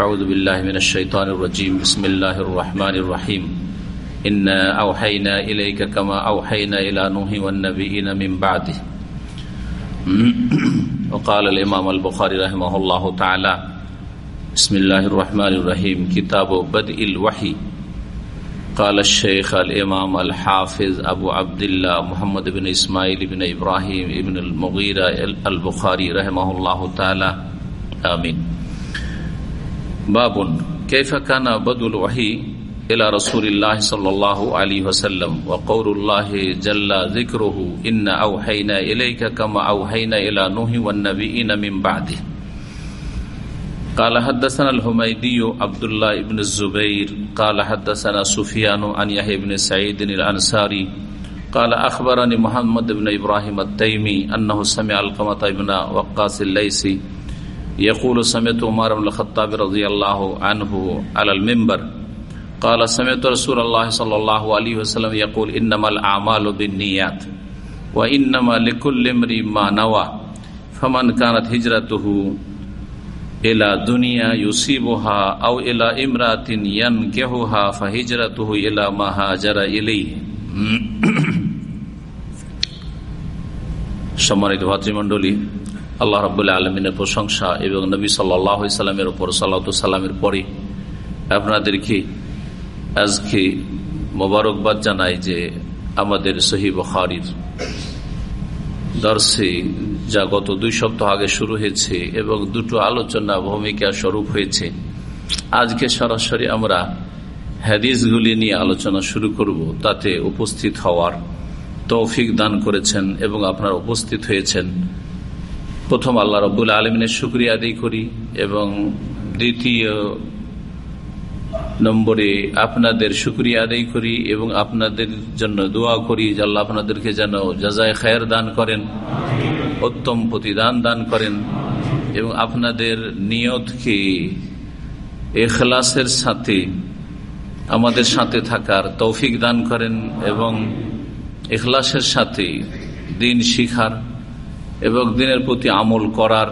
أعوذ بالله من الشيطان الرجيم. بسم الله الرحمن الرحيم. إنا أوحينا إليك كما أوحينا إلى نوح والنبيين من بعده. وقال الإمام البخاري رحمه الله تعالى بسم الله الرحمن الرحيم. كتاب بدء الوحي. قال الشيخ الإمام الحافظ أبو عبد الله محمد بن إسماعيل بن إبراهيم بن المغيرة البخاري رحمه الله تعالى. آمين. باب كيف كان بدء الوحي إلى رسول الله صلى الله عليه وسلم وقول الله جل ذكره إن أوحينا إليك كما أوحينا إلى نوح والنبيين من بعده قال حدثنا الحميدي عبد الله بن الزبير قال حدثنا سفيان عن يحيى بن سعيد الأنصاري قال أخبرني محمد بن إبراهيم التيمي أنه سمع القمة بن وقاص الليسي يقول سمعت عمر بن الخطاب رضي الله عنه على المنبر قال سمعت رسول الله صلى الله عليه وسلم يقول إنما الأعمال بالنيات وإنما لكل امرئ ما نوى فمن كانت هجرته إلى دنيا يصيبها أو إلى امرأة ينكحها فهجرته إلى ما هاجر إليه সম্মানিত ভাতৃমণ্ডলী আল্লাহ রাবুল্লাহ আলমিনের প্রশংসা এবং নবী সাল্লামের ওপর সাল্লা সাল্লামের পরে আপনাদেরকে আজকে মোবারকবাদ জানাই যে আমাদের সহি বখারির দর্শে যা গত দুই সপ্তাহ আগে শুরু হয়েছে এবং দুটো আলোচনা ভূমিকা স্বরূপ হয়েছে। আজকে সরাসরি আমরা হ্যাদিসগুলি নিয়ে আলোচনা শুরু করব, তাতে উপস্থিত হওয়ার তৌফিক দান করেছেন এবং আপনারা উপস্থিত হয়েছেন। প্রথম আল্লাহ রব্বুল আলমিনের শুক্রিয়া আদায় করি এবং দ্বিতীয় নম্বরে আপনাদের শুক্রিয়া আদায় করি এবং আপনাদের জন্য দোয়া করি আল্লাহ আপনাদেরকে যেন যাজায় খায়ের দান করেন, উত্তম প্রতিদান দান করেন এবং আপনাদের নিয়তকে এখলাসের সাথে আমাদের সাথে থাকার তৌফিক দান করেন এবং এখলাসের সাথে দিন শিখার এবং দিনের প্রতি আমল করার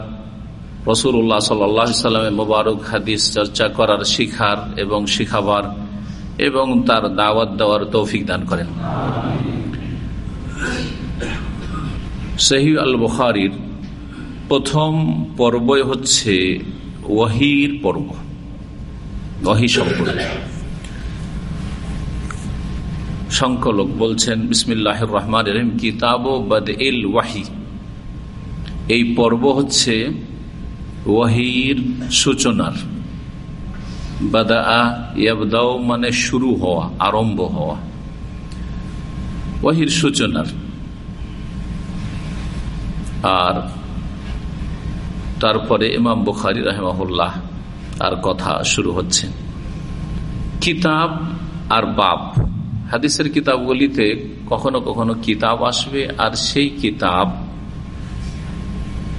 রসুল্লাহ সাল্লামের মোবারক হাদিস চর্চা করার শিখার এবং শিখাবার এবং তার দাওয়াত দেওয়ার তৌফিক দান করেন। সহি আল বুখারির প্রথম পর্বই হচ্ছে ওয়াহির পর্ব, ওয়াহি সম্পর্কে। সংকলক বলছেন বিসমিল্লাহ রহমান রহিম, কিতাব বদ ইল ওয়াহি। এই পর্ব হচ্ছে ওয়াহির সূচনার। বাদা মানে শুরু হওয়া, আরম্ভ হওয়া। ওয়াহির সূচনার। আর তারপরে ইমাম বুখারি রাহেমাহুল্লাহ আর কথা শুরু হচ্ছে। কিতাব আর বাপ। হাদিসের কিতাবগুলিতে কখনো কখনো কিতাব আসবে আর সেই কিতাব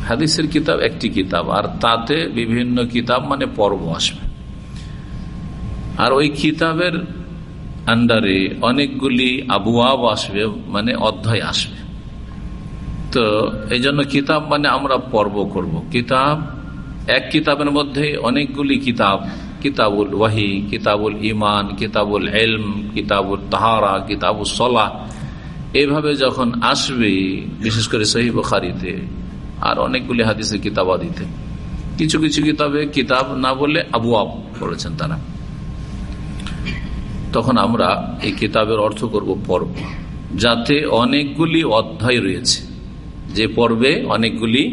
হাদিসের কিতাব একটি কিতাব, আর তাতে বিভিন্ন কিতাব মানে পর্ব আসবে। আর ওই কিতাবের আন্ডারে অনেকগুলি আবুয়াব আসবে মানে অধ্যায় আসবে। তো এই জন্য কিতাব মানে আমরা পর্ব করব। কিতাব, এক কিতাবের মধ্যে অনেকগুলি কিতাব, কিতাবুল ওয়াহি, কিতাবুল ইমান কিতাবুল এলম কিতাবুল তাহারা কিতাবুল সলাহ। এভাবে যখন আসবে, বিশেষ করে সহি বখারিতে আর অনেকগুলি হাদিসের কিতাবা দিতে কিছু কিছু কিতাবে কিতাব না বলে আবু আব করেছেন তারা। তখন আমরা এই কিতাবের অর্থ করব পর্ব, যাতে অনেকগুলি অধ্যায় রয়েছে। যে পর্বে অনেকগুলি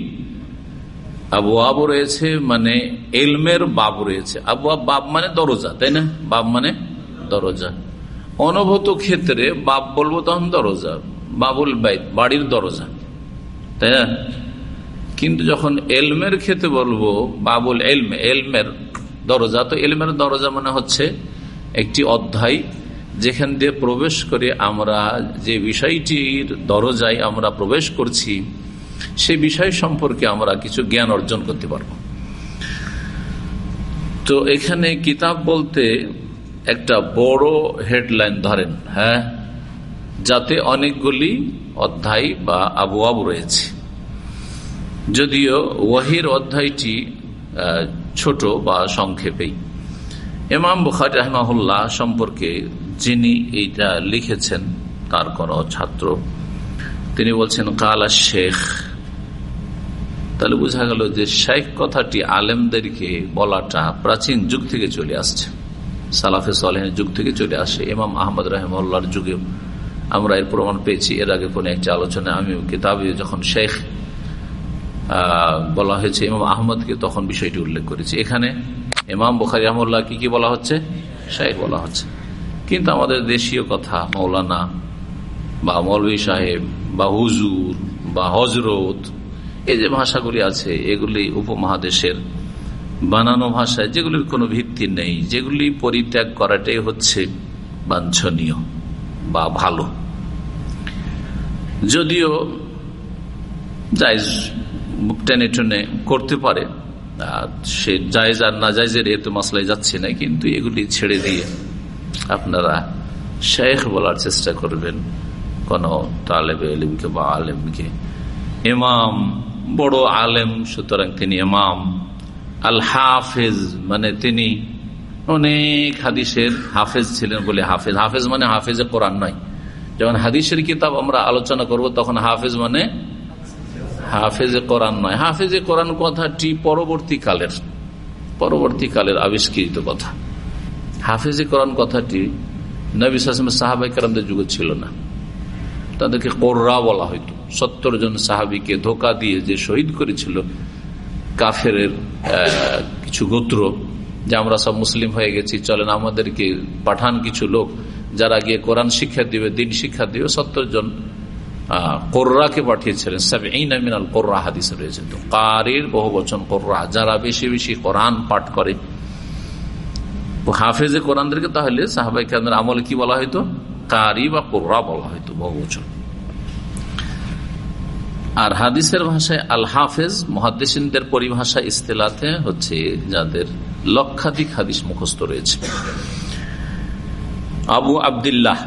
আবু আবু রয়েছে মানে এলমের বাব রয়েছে। আবু আব বাব মানে দরজা, তাই না? বাব মানে দরজা। অনুভূত ক্ষেত্রে বাপ বলব তখন দরজা, বাবুল বাড়ির দরজা, তাই না? কিন্তু যখন এলমের ক্ষেত্রে বলব, বাবুল এলমে, এলমের দরজা, তো এলমের দরজা মানে হচ্ছে একটি অধ্যায় যেখান দিয়ে প্রবেশ করে আমরা যে বিষয়টির দরজায় আমরা প্রবেশ করছি, সে বিষয় সম্পর্কে আমরা কিছু জ্ঞান অর্জন করতে পারব। তো এখানে কিতাব বলতে একটা বড় হেডলাইন ধরেন হ্যাঁ যাতে অনেকগুলি অধ্যায় বা আবু আবু রয়েছে। যদিও ওয়াহির অধ্যায়টি ছোট বা সংক্ষেপেই এমাম বুখারি রহমাহুল্লাহ সম্পর্কে যিনি এইটা লিখেছেন, তার কোন ছাত্র, তিনি বলছেন, কালা শেখ। তাহলে বোঝা গেল যে শেখ কথাটি আলেমদেরকে বলাটা প্রাচীন যুগ থেকে চলে আসছে। সালাফে সালেহের যুগ থেকে চলে আসে। ইমাম আহমদ রহমার যুগে আমরা এর প্রমাণ পেয়েছি। এর আগে কোন একটি আলোচনায় আমি কিতাবে যখন শেখ বলা হয়েছে, ইমাম আহমদকে তখন বিষয়টি উল্লেখ করেছি। এখানে ইমাম বুখারি আহমুল্লাহ কি কি বলা হচ্ছে? শেখ বলা হচ্ছে। কিন্তু আমাদের দেশীয় কথা মৌলানা বা মৌলভী সাহেব বা হুজুর বা হজরত এই যে ভাষাগুলি আছে, এগুলি উপমহাদেশের বানানো ভাষায় যেগুলির কোনো ভিত্তি নেই, যেগুলি পরিত্যাগ করাটাই হচ্ছে বাঞ্ছনীয় বা ভালো। যদিও জায়জ টেনে টেনে করতে পারে। সে জায়জ আর না জায়জের এ তো মশলায় যাচ্ছে না, কিন্তু এগুলি ছেড়ে দিয়ে আপনারা শেখ বলার চেষ্টা করবেন। কোন তালেব এলিমকে বা আলেমকে। ইমাম, বড় আলেম, সুতরাং তিনি ইমাম। আল হাফেজ মানে তিনি অনেক হাদিসের হাফেজ ছিলেন বলে হাফেজ। হাফেজ মানে হাফেজে কোরআন নয়। যখন হাদিসের কিতাব আমরা আলোচনা করব, তখন হাফেজ মানে হাফেজে কোরআন নয়। হাফেজে কোরআন কথাটি পরবর্তীকালের পরবর্তীকালের আবিষ্কৃত কথা। হাফেজে কোরআন কথাটি নবী সাহাবাই কারামদের যুগে ছিল না। তাদেরকে কোর্রা বলা হইত। সত্তর জন সাহাবিকে ধোকা দিয়ে যে শহীদ করেছিল কাফের কিছু গোত্র, যে আমরা সব মুসলিম হয়ে গেছি, চলেন আমাদেরকে পাঠান কিছু লোক, যারা গিয়ে কোরআন শিক্ষা দিবে, দিন শিক্ষা দিবে, সত্তর জন কোর্রাকে পাঠিয়েছিলেন। সাবিনাল কোর্রা হাদিসে রয়েছে। তো কারির বহু বচন কোর্রা, যারা বেশি বেশি কোরআন পাঠ করে। হাফেজে কোরআনদেরকে তাহলে সাহাবাই কেন্দ্রের আমলে কি বলা হয়তো কারি বা কোর্রা বলা হয়তো বহু বচন আর হাদিসের ভাষায় আল হাফেজ মহাদিসদের পরিভাষা ইস্তেলাতে হচ্ছে যাদের লক্ষাধিক হাদিস মুখস্থ রয়েছে। আবু আবদুল্লাহ,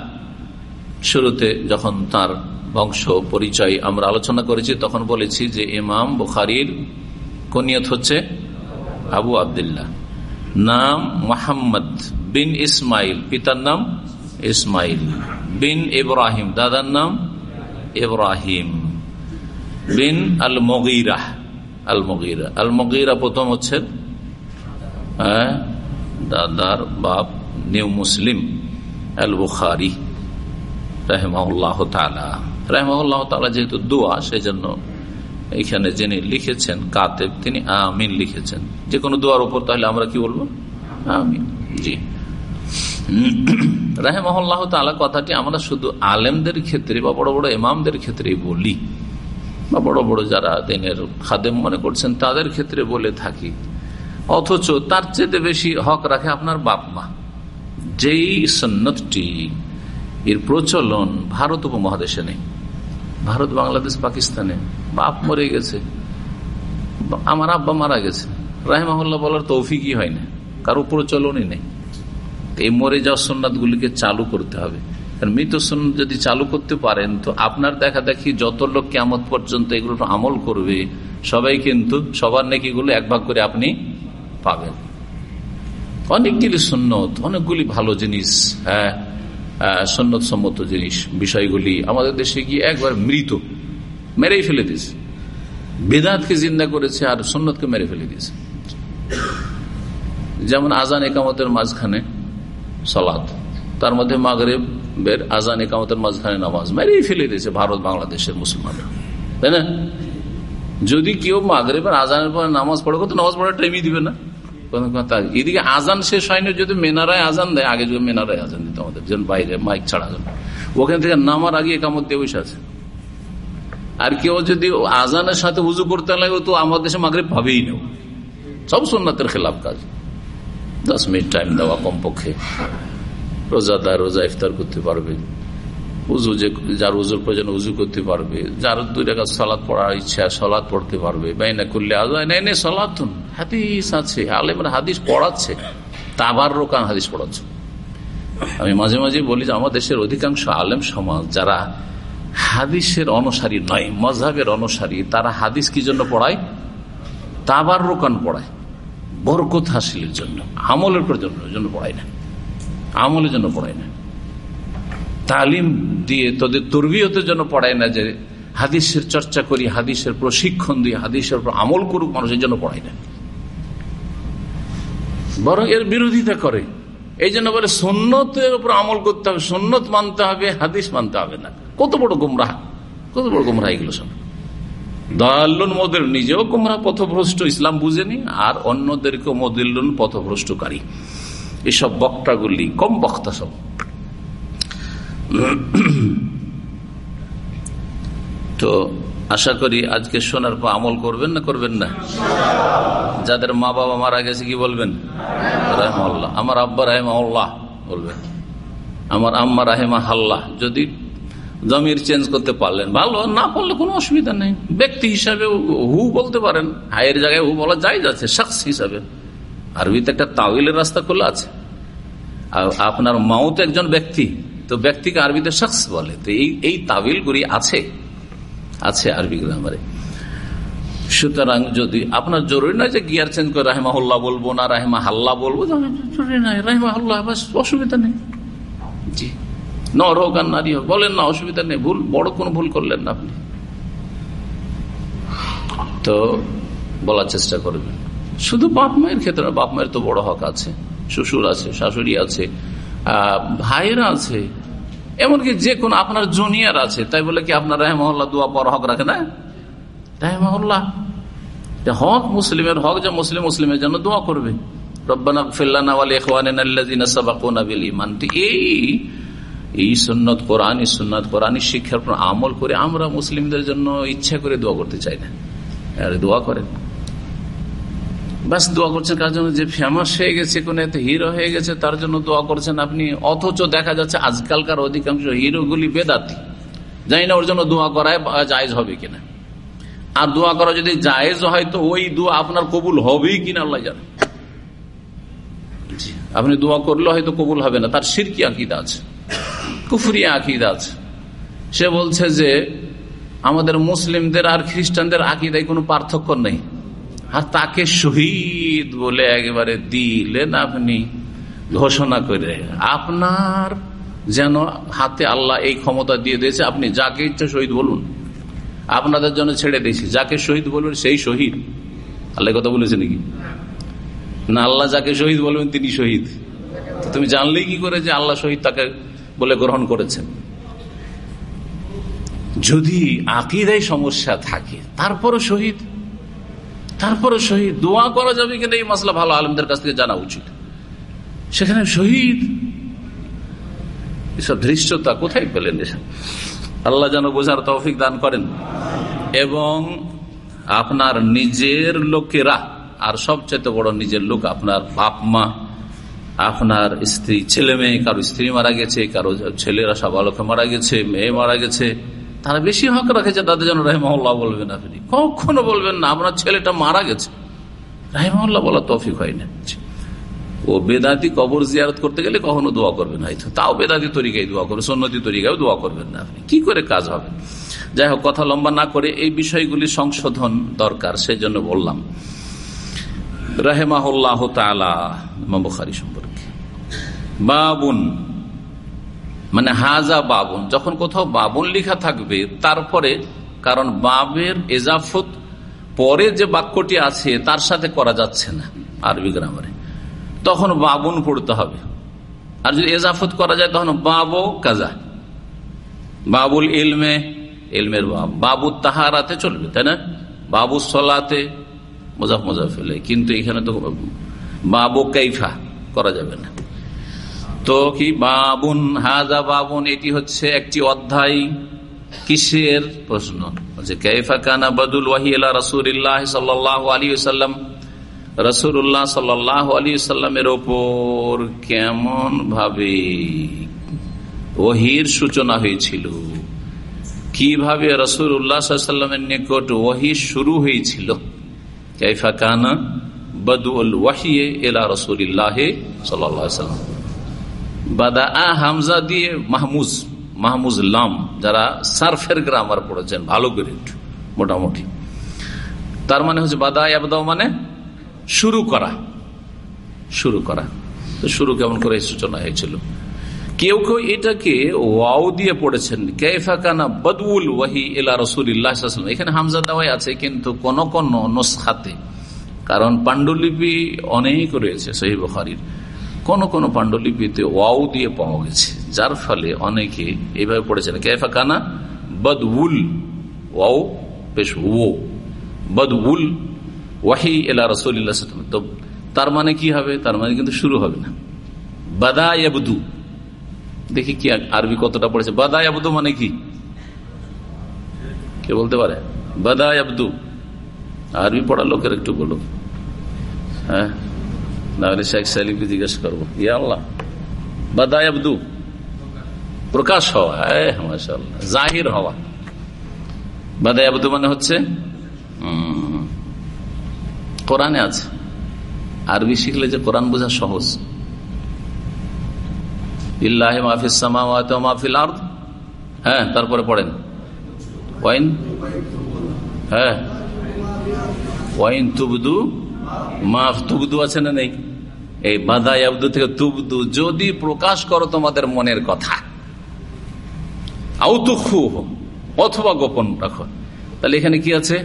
শুরুতে যখন তার বংশ পরিচয় আমরা আলোচনা করেছি তখন বলেছি যে ইমাম বুখারির কনিয়ত হচ্ছে আবু আবদুল্লাহ। নাম মোহাম্মদ বিন ইসমাইল পিতার নাম ইসমাইল। বিন ইব্রাহিম দাদার নাম ইব্রাহিম। বিন আল মগিরা আল মগিরা আল মগিরা প্রথম হচ্ছে হ্যাঁ, দাদার বাপ নিউ মুসলিম আল বুখারি রহমাউল্লাহ তালা রহমাউল্লাহ তালা যেহেতু দোয়া সেই জন্য এখানে যিনি লিখেছেন কাতেব, তিনি আমিন লিখেছেন। যে কোনো দোয়ার উপর তাহলে আমরা কি বলব? আমিন, জি। রাহেমহল্লাহ তালা কথাটি আমরা শুধু আলেমদের ক্ষেত্রে বা বড় বড় ইমামদের ক্ষেত্রেই বলি, বা বড় বড় যারা দিনের খাদেম মনে করছেন তাদের ক্ষেত্রে বলে থাকি। অথচ তার চেয়ে বেশি হক রাখে আপনার বাপ মা। যেই সন্ন্যতটি এর প্রচলন ভারত উপমহাদেশে নেই। ভারত, বাংলাদেশ, পাকিস্তানে। বাপ মরে গেছে। আমার আব্বা মারা গেছে। রাহেমাহুল্লাহ বলার তৌফিকই হয় না। কারও প্রচলনই নেই। এই মরে যাওয়া সন্ন্যাত গুলিকে চালু করতে হবে। কারণ মৃত সন্ন্যত যদি চালু করতে পারেন, তো আপনার দেখা দেখি যত লোক কেমন পর্যন্ত এগুলো আমল করবে, সবাই কিন্তু সবার নেকিগুলো এক ভাগ করে আপনি পাবেন। অনেকগুলি সন্ন্যত অনেকগুলি ভালো জিনিস হ্যাঁ। সন্ন্যত সম্মত জিনিস, বিষয়গুলি আমাদের দেশে গিয়ে একবার মৃত, মেরেই ফেলে দিয়েছে। বেদাতকে জিন্দা করেছে আর সন্ন্যতকে মেরে ফেলে দিয়েছে। যেমন আজান একামতের মাঝখানে সলাদ তার মধ্যে মাগরেবের আজান একামতের মাঝখানে নামাজ, মেরেই ফেলে দিয়েছে ভারত, বাংলাদেশের মুসলমানরা। তাই না? যদি কেউ মাগরেবের আজানের পর নামাজ পড়ে তো নামাজ পড়ার টাইমই দিবে না? এদিকে আজান শেষ হয়নি যদি মেনারায় আজান দেয়, আগে যদি মেনারায় আজান দিতে আমাদের, যেন বাইরে মাইক ছাড়া ওখান থেকে নামার আগে একামত দিয়ে বসে আছে। আর কেউ যদি আজানের সাথে উজু করতে লাগে তো আমাদের দেশে মাগরে ভাবেই নেও সব সোননাথের খেলাফ কাজ। দশ মিনিট টাইম দেওয়া কমপক্ষে। রোজাদার রোজা ইফতার করতে পারবে। উজু যে যার উজুর প্রয়োজন উজু করতে পারবে। যার দুই টাকা সলাদ পড়ার ইচ্ছা সলাদ পড়তে পারবে। বাইনা করলে নেই সলাতুন। হাদিস আছে। আলেমরা হাদিস পড়াচ্ছে। তাবার রোকান হাদিস পড়াচ্ছে। আমি মাঝে মাঝে বলি যে আমার দেশের অধিকাংশ আলেম সমাজ যারা হাদিসের অনুসারী নয় মজাবের অনুসারী, তারা হাদিস কি জন্য পড়ায়? তাবার রোকান পড়ায়। বরকত হাসিলের জন্য, আমলের জন্য পড়ায় না। আমলের জন্য পড়ায় না। তালিম দিয়ে তোদের তরবিয়তের জন্য পড়ায় না যে হাদিসের চর্চা করি, হাদিসের প্রশিক্ষণ দিয়ে হাদিসের উপর আমল করুক মানুষের জন্য পড়ায় না। বরং এর বিরোধিতা করে। এই জন্য বলে সন্ন্যতের উপর আমল করতে হবে সন্ন্যত মানতে হবে, হাদিস মানতে হবে না। কত বড় গুমরাহ, কত বড় গুমরাহ এগুলো সব। দয়াল্লুন মদিল নিজেও গুমরাহ পথভ্রষ্ট, ইসলাম বুঝেনি, আর অন্যদেরকেও মদিল্লুন পথভ্রষ্টকারী। এসব বক্তাগুলি, কম বক্তা সব। তো আশা করি আজকে শোনার পর আমল করবেন না করবেন না? যাদের মা বাবা মারা গেছে কি বলবেন? রাহেমাল্লাহ আমার আব্বা রাহেমাল্লাহ বলবেন। আমার আম্মা রাহেমা হাল্লাহ যদি জমির চেঞ্জ করতে পারলেন, ভালো। না পারলে কোনো অসুবিধা নেই। ব্যক্তি হিসাবে হু বলতে পারেন। হায়ের জায়গায় হু বলা যাই যাচ্ছে শখস হিসাবে। আরবিতে একটা তাওইলের রাস্তা খোলা আছে। আর আপনার মাও তো একজন ব্যক্তি। তো ব্যক্তিকে আরবিতে শখস বলে। তো এই এই তাবিলগুলি আছে আছে আরবি গ্রামারে সুতরাং যদি আপনার জরুরি নয় যে গিয়ার চেঞ্জ করে রাহেমা রাহেমাহুল্লাহ বলব না রাহেমা হাল্লা বলব জরুরি নাই। রাহেমা হাল্লাহ অসুবিধা নেই। জি। নর হোক আর নারী হোক, বলেন না, অসুবিধা নেই। ভুল, বড় কোন ভুল করলেন না আপনি। তো বলার চেষ্টা করবেন। শুধু বাপ মায়ের ক্ষেত্রে বাপ মায়ের তো বড় হক আছে। শ্বশুর আছে, শাশুড়ি আছে। ভাইয়েরা আছে। এমনকি যে কোন আপনার জুনিয়র আছে, তাই বলে কি আপনার রাহেমহল্লা দোয়া পর হক রাখে না? রাহেমহল্লা হক মুসলিমের হক যে মুসলিম মুসলিমের জন্য দোয়া করবে। রব্বানা এই সুন্নত কোরআন সুন্নত শিক্ষার আমল করে আমরা মুসলিমদের জন্য ইচ্ছা করে দোয়া করতে চাই না। দোয়া করেন। বাস দোয়া করছেন কার জন্য? যে ফেমাস হয়ে গেছে কোন হিরো হয়ে গেছে তার জন্য দোয়া করছেন আপনি। অথচ দেখা যাচ্ছে আজকালকার অধিকাংশ হিরোগুলি বেদাতি। জানি না ওর জন্য দোয়া করায় জায়জ হবে কিনা। আর দোয়া করা যদি জায়েজ হয় তো ওই দোয়া আপনার কবুল হবেই কিনা আল্লাহ জানে। আপনি দোয়া করলে হয়তো কবুল হবে না। তার সিরকি আকিদা আছে কুফরি আকিদা আছে। সে বলছে যে আমাদের মুসলিমদের আর খ্রিস্টানদের আকিদায় কোনো পার্থক্য নেই। আর তাকে শহীদ বলে একেবারে দিলেন আপনি। ঘোষণা করে, আপনার যেন হাতে আল্লাহ এই ক্ষমতা দিয়ে দিয়েছে, আপনি যাকে ইচ্ছা শহীদ বলুন। আপনাদের জন্য ছেড়ে দিয়েছি, যাকে শহীদ বলবেন সেই শহীদ। আল্লাহ কথা বলেছে নাকি? না, আল্লাহ যাকে শহীদ বলবেন তিনি শহীদ। তুমি জানলেই কি করে যে আল্লাহ শহীদ তাকে বলে গ্রহণ করেছেন। যদি আকিদাই সমস্যা থাকে, তারপরও শহীদ তারপরে শহীদ। দোয়া করা যাবে কিনা এই মশলা ভালো আলমদের কাছ থেকে জানা উচিত। সেখানে শহীদ। এসব ধৃষ্টতা কোথায় পেলেন? আল্লাহ যেন বোঝার তৌফিক দান করেন। এবং আপনার নিজের লোকেরা, আর সবচেয়ে বড় নিজের লোক আপনার বাপ মা, আপনার স্ত্রী, ছেলে মেয়ে, কারও স্ত্রী মারা গেছে, কারও ছেলেরা সব আলোকে মারা গেছে, মেয়ে মারা গেছে। তারা বেশি হক রাখেছে তাদের জন্য রাহিমহল্লা বলবেন আপনি। কখনো বলবেন না, আপনার ছেলেটা মারা গেছে। রাহিমহল্লা বলা তফিক হয় না। ও বেদাতি কবর জিয়ারত করতে গেলে কখনো দোয়া করবেন হয়তো তাও বেদাতি তরিকায় দোয়া করবে সন্ন্যতি তরিকায় দোয়া করবেন না আপনি। কি করে কাজ হবে? যাই হোক, কথা লম্বা না করে এই বিষয়গুলি সংশোধন দরকার সেই জন্য বললাম। রাহেমাহুল্লাহ তালা বুখারি সম্পর্কে। বাবুন মানে হাজা বাবুন, যখন কোথাও বাবুন লিখা থাকবে, তারপরে, কারণ বাবের এজাফত পরে যে বাক্যটি আছে, তার সাথে করা যাচ্ছে না আরবি গ্রামারে। তখন বাবুন পড়তে হবে। আর যদি এজাফত করা যায়, তখন বাবো কাজা। বাবুল ইলমে, ইলমের বাব। বাবু তাহারাতে চলবে, তাই না? বাবু সলাতে মোজাফ মোজাফেলে কিন্তু এখানে তো বাবু কাইফা করা যাবে না। তো কি? বাবুন, হাজা বাবুন, এটি হচ্ছে একটি অধ্যায়। কিসের প্রশ্ন? কেফা কানা বদুল ওয়াহিলা রসুল্লাহ সাল্লাহ আলী সাল্লাম রসুল্লাহ সাল্লাহ আলী সাল্লামের ওপর কেমন ভাবে ওহির সূচনা হয়েছিল? কীভাবে রসুল উল্লাহামের নিকট ওহি শুরু হয়েছিল? কাইফা কানা বদুল ওয়াহিয়ে এলা রসুল্লাহ সাল্লাম বাদা আ হামজা দিয়ে মাহমুজ মাহমুজ লাম, যারা সার্ফের গ্রামার পড়েছেন, ভালো করে মোটামুটি। তার মানে হচ্ছে বাদা আবদাও মানে শুরু করা শুরু করা। তো শুরু কেমন করে সূচনা হয়েছিল? কেউ কেউ এটাকে ওয়াও দিয়ে পড়েছেন কেফাকানা বদউল ওয়াহি এলা রসুল্লাহ এখানে হামজা দেওয়াই আছে, কিন্তু কোন কোন নসখাতে। কারণ পাণ্ডুলিপি অনেক রয়েছে সহি বখারির। কোন কোন পাণ্ডুলিপিতে ওয়াও দিয়ে পাওয়া গেছে, যার ফলে অনেকে এইভাবে পড়েছেন। কেফাকানা বদউল, ওয়াও বেশ ও বদউল, ওয়াহি এলা রসুল্লাহ তো তার মানে কি হবে? তার মানে কিন্তু শুরু হবে না। বাদা ইয়াবদু। দেখি কি আরবি কতটা পড়েছে। বাদা আবদু মানে কি? কে বলতে পারে? বাদা আবদু আরবি পড়া লোকের একটু বলো হ্যাঁ। নাহলে শেখ সালিমকে জিজ্ঞেস করব ইয়া আল্লাহ বাদা আবদু প্রকাশ হওয়া জাহির হওয়া। বাদা আবদু মানে হচ্ছে কোরআনে আছে, আরবি শিখলে যে কোরআন বোঝা সহজ। ইল্লাহ মাহফিস মাহফিল আর্দ হ্যাঁ তারপরে পড়েন। ওয়াইন হ্যাঁ ওয়াইন তুবদু মাফ তুবদু আছে না নেই? এই বাদা আব্দু থেকে তুবদু যদি প্রকাশ করো তোমাদের মনের কথা অথবা গোপন রাখো। তাহলে এখানে কি আছে?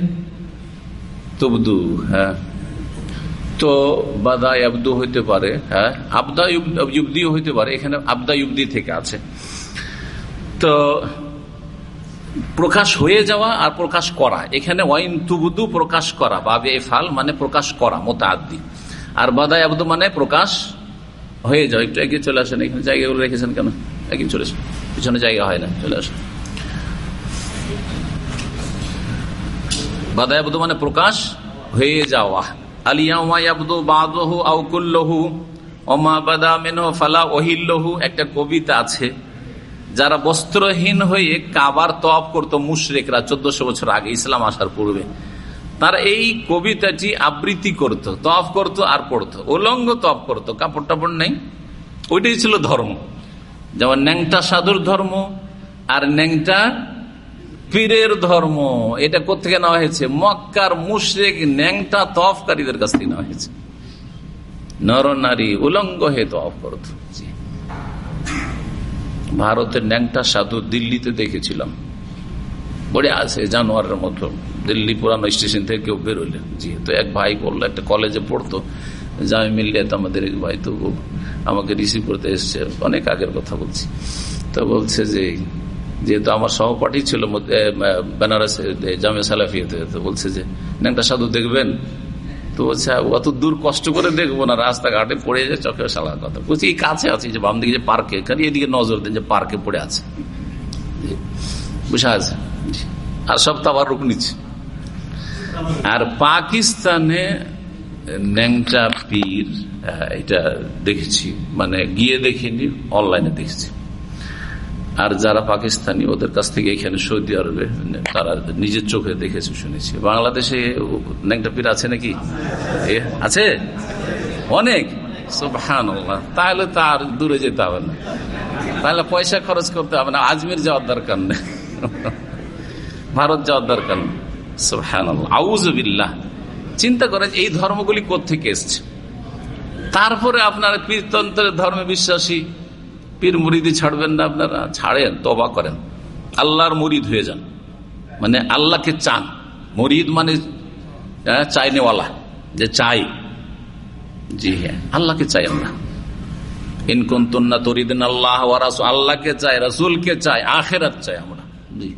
তুবদু হ্যাঁ। তো বাদা আব্দু হইতে পারে হ্যাঁ। আবদা ইউবদিও হইতে পারে, এখানে আবদা ইউবদি থেকে আছে। তো প্রকাশ হয়ে যাওয়া আর প্রকাশ করা, এখানে ওয়াইন তুবুদু প্রকাশ করা, বা ফাল মানে প্রকাশ করা মোতাদ্দি আর বাদা আব্দু মানে প্রকাশ হয়ে যাও একটু এগিয়ে চলে আসেন। এখানে জায়গাগুলো রেখেছেন কেন? এগিয়ে চলে আসেন। পিছনে জায়গা হয় না, চলে আসেন। বাদা আব্দু মানে প্রকাশ হয়ে যাওয়া। একটা কবিতা আছে, যারা বস্ত্রহীন হয়ে কাবার তপ করতো মুশরেকরা। চোদ্দশো বছর আগে ইসলাম আসার পূর্বে। তারা এই কবিতাটি আবৃত্তি করত, তফ করত আর পড়তো, উলঙ্গ তফ করতো কাপড় টাপড় নেই। ওইটাই ছিল ধর্ম। যেমন ন্যাংটা সাধুর ধর্ম আর ন্যাংটা পীরের ধর্ম, এটা কোথেকে নেওয়া হয়েছে? মক্কার মুশ্রেক ন্যাংটা তফকারীদের কাছ থেকে নেওয়া হয়েছে। নর নারী উলঙ্গ হয়ে তফ করত। ভারতের ন্যাংটা সাধু দিল্লিতে দেখেছিলাম। পড়ে আছে জানোয়ারের মতো। দিল্লি পুরানো স্টেশন থেকে কেউ বেরোলেন যেহেতু এক ভাই বলল একটা কলেজে পড়তো। জামি মিললে আমাদের এক ভাই, তো আমাকে রিসিভ করতে এসছে। অনেক আগের কথা বলছি। তো বলছে যে, যেহেতু আমার সহপাঠী ছিল বেনারসে জামে সালাফিয়াতে, তো বলছে যে একটা সাধু দেখবেন? তো বলছে অত দূর কষ্ট করে দেখব না, রাস্তাঘাটে পড়ে যায় চোখে সালা কথা। বলছি, এই কাছে আছে যে, বাম দিকে যে পার্কে খালি এদিকে নজর দেন যে পার্কে পড়ে আছে। বুঝা আছে আর সব তো আবার রুক নিচ্ছে। আর পাকিস্তানে ন্যাংটা পীর এটা দেখেছি মানে গিয়ে দেখিনি অনলাইনে দেখেছি। আর যারা পাকিস্তানি, ওদের কাছ থেকে এখানে সৌদি আরবে, তারা নিজের চোখে দেখেছে, শুনেছি। বাংলাদেশে ন্যাংটা পীর আছে নাকি? আছে? অনেক। তাহলে তার দূরে যেতে হবে না। তাহলে পয়সা খরচ করতে হবে না। আজমির যাওয়ার দরকার নেই। ভারত যাওয়ার দরকার নেই। চিন্তা করেন এই ধর্মগুলি কোথেকে এসছে? তারপরে আপনার পীরতন্ত্রের ধর্মে বিশ্বাসী পীর মুরিদি ছাড়বেন না আপনারা ছাড়েন তবা করেন। আল্লাহর মুরিদ হয়ে যান। মানে আল্লাহকে চান। মুরিদ মানে হ্যাঁ, চাইনেওয়ালা যে চাই। জি হ্যাঁ আল্লাহকে চাই আমরা ইনকুন্তুন্না তরিদিন আল্লাহ আল্লাহকে চাই রাসুলকে চাই আখেরাত চাই আমরা। জি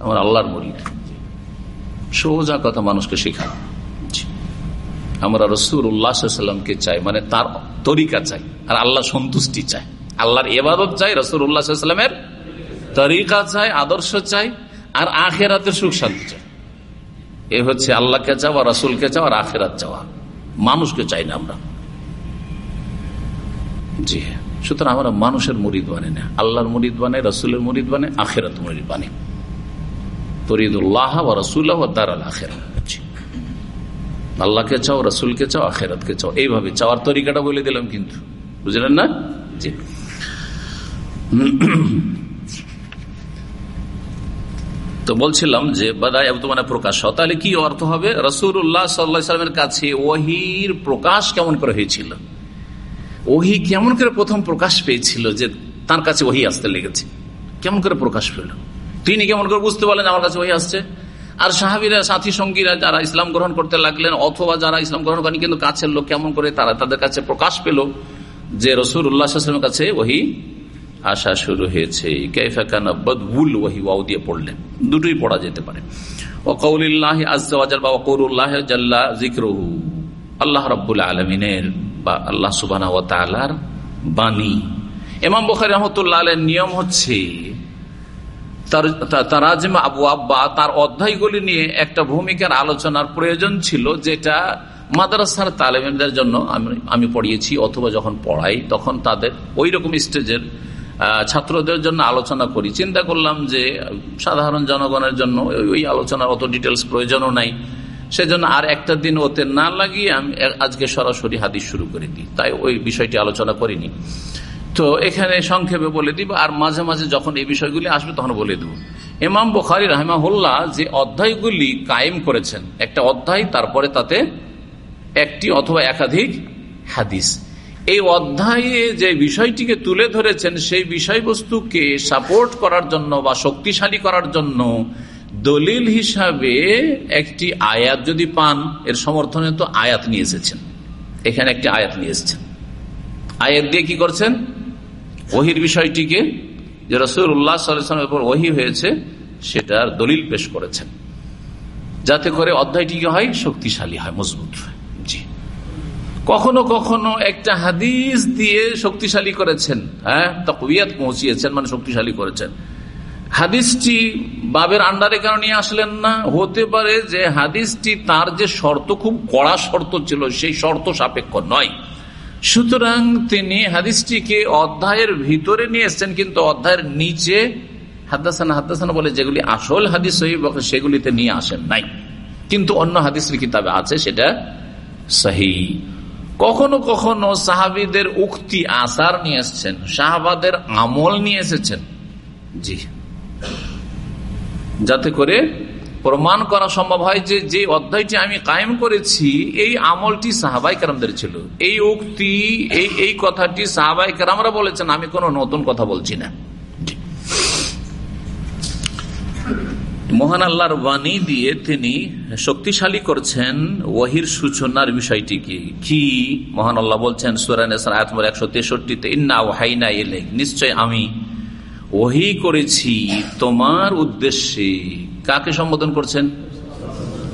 আমার আল্লাহর মরিদ। সোজা কথা মানুষকে শেখা আমরা রসুল উল্লাহামকে চাই মানে তার তরিকা চাই আর আল্লাহ সন্তুষ্টি চাই। আল্লাহর এবাদত চাই রসুল উল্লাহামের তরিকা চাই আদর্শ চাই আর আখেরাতে সুখ শান্তি চাই। এ হচ্ছে আল্লাহকে চাওয়া রসুলকে চাওয়া আর আখেরাত চাওয়া। মানুষকে চাই না আমরা। জি। হ্যাঁ সুতরাং আমরা মানুষের মরিদ বানে না। আল্লাহর মরিদ বানে রসুলের মরিদ বানে আখেরাত মরিদ বানে তরিদুল্লাহ বা রসুল্লাহ দার আল্লাহকে চাও, রসুলকে চাও, আখেরাতকে চাও। এইভাবে চাওয়ার তরিকাটা বলে দিলাম কিন্তু। বুঝলেন না? জি। তো বলছিলাম যে, বাদায় মানে প্রকাশ তাহলে কি অর্থ হবে? রসুল্লাহ সাল্লামের কাছে ওহির প্রকাশ কেমন করে হয়েছিল? ওহি কেমন করে প্রথম প্রকাশ পেয়েছিল যে, তার কাছে ওহি আসতে লেগেছে? কেমন করে প্রকাশ পেল? তিনি কেমন করে বুঝতে পারলেন? আমার কাছে ওই আসছে। আর সাহাবিরা, সাথী সঙ্গীরা যারা ইসলাম গ্রহণ করতে লাগলেন, অথবা যারা ইসলাম গ্রহণ করেন কিন্তু কাছের লোক কেমন করে তারা তাদের কাছে প্রকাশ পেল যে রসুল উল্লাহামের কাছে ওহি আসা শুরু হয়েছে। ওহি দিয়ে পড়লেন। দুটোই পড়া যেতে পারে। বা ওকৌরুল্লাহ জাল্লা আল্লাহ রব্বুল আলমিনের বা আল্লাহ তালার বাণী। এমাম বখারি রহমতুল্লাহ নিয়ম হচ্ছে তারাজমা আবু আব্বা তার অধ্যায়গুলি নিয়ে একটা ভূমিকার আলোচনার প্রয়োজন ছিল, যেটা মাদ্রাসার তালেমের জন্য আমি পড়িয়েছি অথবা যখন পড়াই, তখন তাদের ওই রকম স্টেজের ছাত্রদের জন্য আলোচনা করি। চিন্তা করলাম যে, সাধারণ জনগণের জন্য ওই আলোচনার অত ডিটেলস প্রয়োজনও নাই। সেজন্য আর একটা দিন ওতে না লাগিয়ে আমি আজকে সরাসরি হাদিস শুরু করে দিই। তাই ওই বিষয়টি আলোচনা করিনি। তো এখানে সংক্ষেপে বলে দিব, আর মাঝে মাঝে যখন এই বিষয়গুলি আসবে তখন বলে দেব। ইমাম বখারি রাহমাহুল্লাহ যে অধ্যায়গুলি কায়েম করেছেন, একটা অধ্যায়, তারপরে তাতে একটি অথবা একাধিক হাদিস। এই অধ্যায়ে যে বিষয়টিকে তুলে ধরেছেন, সেই বিষয়বস্তুকে সাপোর্ট করার জন্য বা শক্তিশালী করার জন্য দলিল হিসাবে একটি আয়াত যদি পান, এর সমর্থনে তো আয়াত নিয়ে এসেছেন। এখানে একটি আয়াত নিয়ে এসেছেন। আয়াত দিয়ে কি করছেন? ওহির বিষয়টিকে যে রসুল উল্লাহ সাল্লামের উপর ওহি হয়েছে, সেটার দলিল পেশ করেছেন। যাতে করে অধ্যায়টিকে হয়? শক্তিশালী হয়, মজবুত জি। কখনো কখনো একটা হাদিস দিয়ে শক্তিশালী করেছেন হ্যাঁ? তকবিয়াত পৌঁছিয়েছেন মানে শক্তিশালী করেছেন। হাদিসটি বাবের আন্ডারে কেন নিয়ে আসলেন না? হতে পারে যে হাদিসটি তার যে শর্ত, খুব কড়া শর্ত ছিল, সেই শর্ত সাপেক্ষ নয়। সুতরাং তিনি হাদিসটিকে অধ্যায়ের ভিতরে নিয়ে এসছেন, কিন্তু অধ্যায়ের নিচে হাদ্দাসানা হাদ্দাসানা বলে যেগুলি আসল হাদিস সেগুলিতে নিয়ে আসেন নাই। কিন্তু অন্য হাদিসের কিতাবে আছে সেটা সাহি। কখনো কখনো সাহাবিদের উক্তি, আসার নিয়ে এসছেন, সাহাবাদের আমল নিয়ে এসেছেন। জি। যাতে করে প্রমাণ করা সম্ভব হয় যে যে অধ্যায়টি আমি কায়েম করেছি, এই আমলটি সাহাবাই কারামদের ছিল। এই উক্তি, এই এই কথাটি সাহাবাই কারামরা বলেছেন, আমি কোনো নতুন কথা বলছি না। মহান আল্লাহর বাণী দিয়ে তিনি শক্তিশালী করছেন ওয়াহির সূচনার বিষয়টিকে। কি? মহান আল্লাহ বলছেন একশো তেষট্টিতে, ইন্না ওহাইনা এলে নিশ্চয় আমি ওহি করেছি তোমার উদ্দেশ্যে। কাকে সম্বোধন করছেন?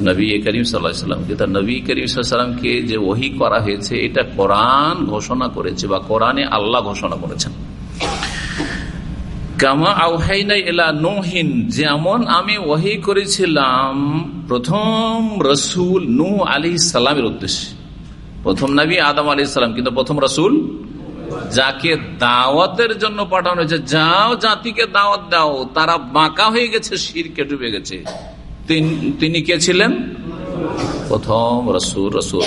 নবী করিম সাল্লাহামকে তার নবী করিম সাল্লামকে যে ওহি করা হয়েছে, এটা কোরআন ঘোষণা করেছে বা কোরআনে আল্লাহ ঘোষণা করেছেন। কামা আউহাইনা এলা নোহিন, যেমন আমি ওহি করেছিলাম প্রথম রসুল নু আলি সালামের উদ্দেশ্যে। প্রথম নবী আদম আলি সালাম, কিন্তু প্রথম রসুল যাকে দাওয়াতের জন্য পাঠানো হয়েছে, যাও জাতিকে দাওয়াত দাও, তারা বাঁকা হয়ে গেছে, শিরকে ডুবে গেছে। তিনি কে ছিলেন? প্রথম রসুল রসুল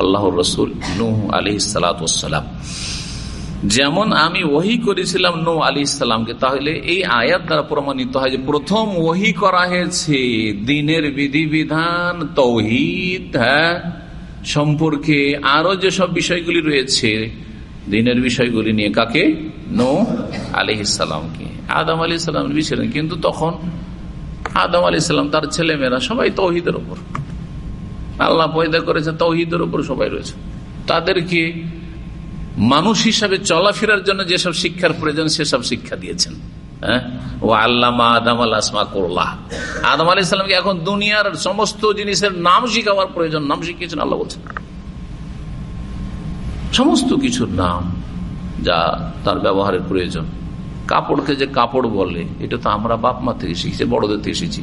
আল্লাহ রসুল নূহ আলি সালাম যেমন আমি ওহি করেছিলাম নৌ আলী ইসলামকে তাহলে এই আয়াত দ্বারা প্রমাণিত হয় যে প্রথম ওহি করা হয়েছে। দিনের বিধিবিধান, তৌহিদ হ্যাঁ সম্পর্কে আরও যেসব বিষয়গুলি রয়েছে দিনের বিষয়গুলি নিয়ে কাকে? নো আলি আদম আলি ইসলাম ছিলেন কিন্তু তখন আদম আলি ইসলাম তার ছেলেমেয়েরা সবাই তৌহিদের ওপর আল্লাহ পয়দা করেছে, তৌহিদের ওপর সবাই রয়েছে। তাদেরকে মানুষ হিসাবে চলাফেরার জন্য যেসব শিক্ষার প্রয়োজন, সেসব শিক্ষা দিয়েছেন। হ্যাঁ? ও আসমা আদম আলি এখন দুনিয়ার সমস্ত জিনিসের নাম শিখাবার প্রয়োজন। নাম শিখিয়েছেন আল্লাহ বলছেন। সমস্ত কিছুর নাম যা তার ব্যবহারের প্রয়োজন। কাপড়কে যে কাপড় বলে এটা তো আমরা বাপ মা থেকে শিখছি বড়দের থেকে শিখছি।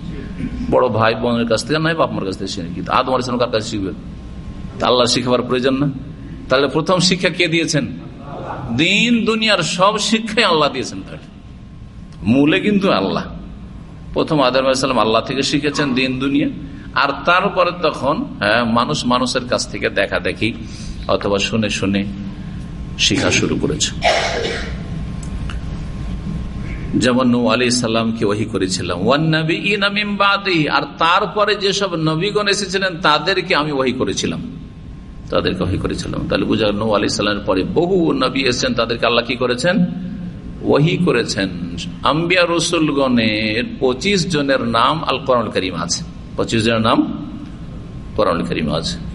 বড় ভাই বোনের কাছ থেকে নয় বাপ মার কাছ থেকে শিখি কিন্তু আদম আলিসাম কার কাছে শিখবে? আল্লাহ শিখাবার প্রয়োজন না। তাহলে প্রথম শিক্ষা কে দিয়েছেন? দিন দুনিয়ার সব শিক্ষাই আল্লাহ দিয়েছেন তাকে। মূলে কিন্তু আল্লাহ। প্রথম আদম আলাইসাল্লাম আল্লাহ থেকে শিখেছেন দিন দুনিয়া। আর তারপরে তখন হ্যাঁ, মানুষ মানুষের কাছ থেকে দেখা দেখি। অথবা শুনে শুনে শিখা শুরু করেছে। যেমন নৌ আলি সাল্লামকে ওহি করেছিলাম। ওয়ান নবী আর তারপরে যেসব নবীগণ এসেছিলেন, তাদেরকে আমি ওহি করেছিলাম। তাদেরকে ওহি করেছিলাম। তাহলে বুঝা নৌ আলি সাল্লামের পরে বহু নবী এসেছেন, তাদেরকে আল্লাহ কি করেছেন? ওহি করেছেন। আম্বিয়া রসুলগণের পঁচিশ জনের নাম আল কোরআন করিম আছে। পঁচিশ জনের নাম কোরআন করিম আছে।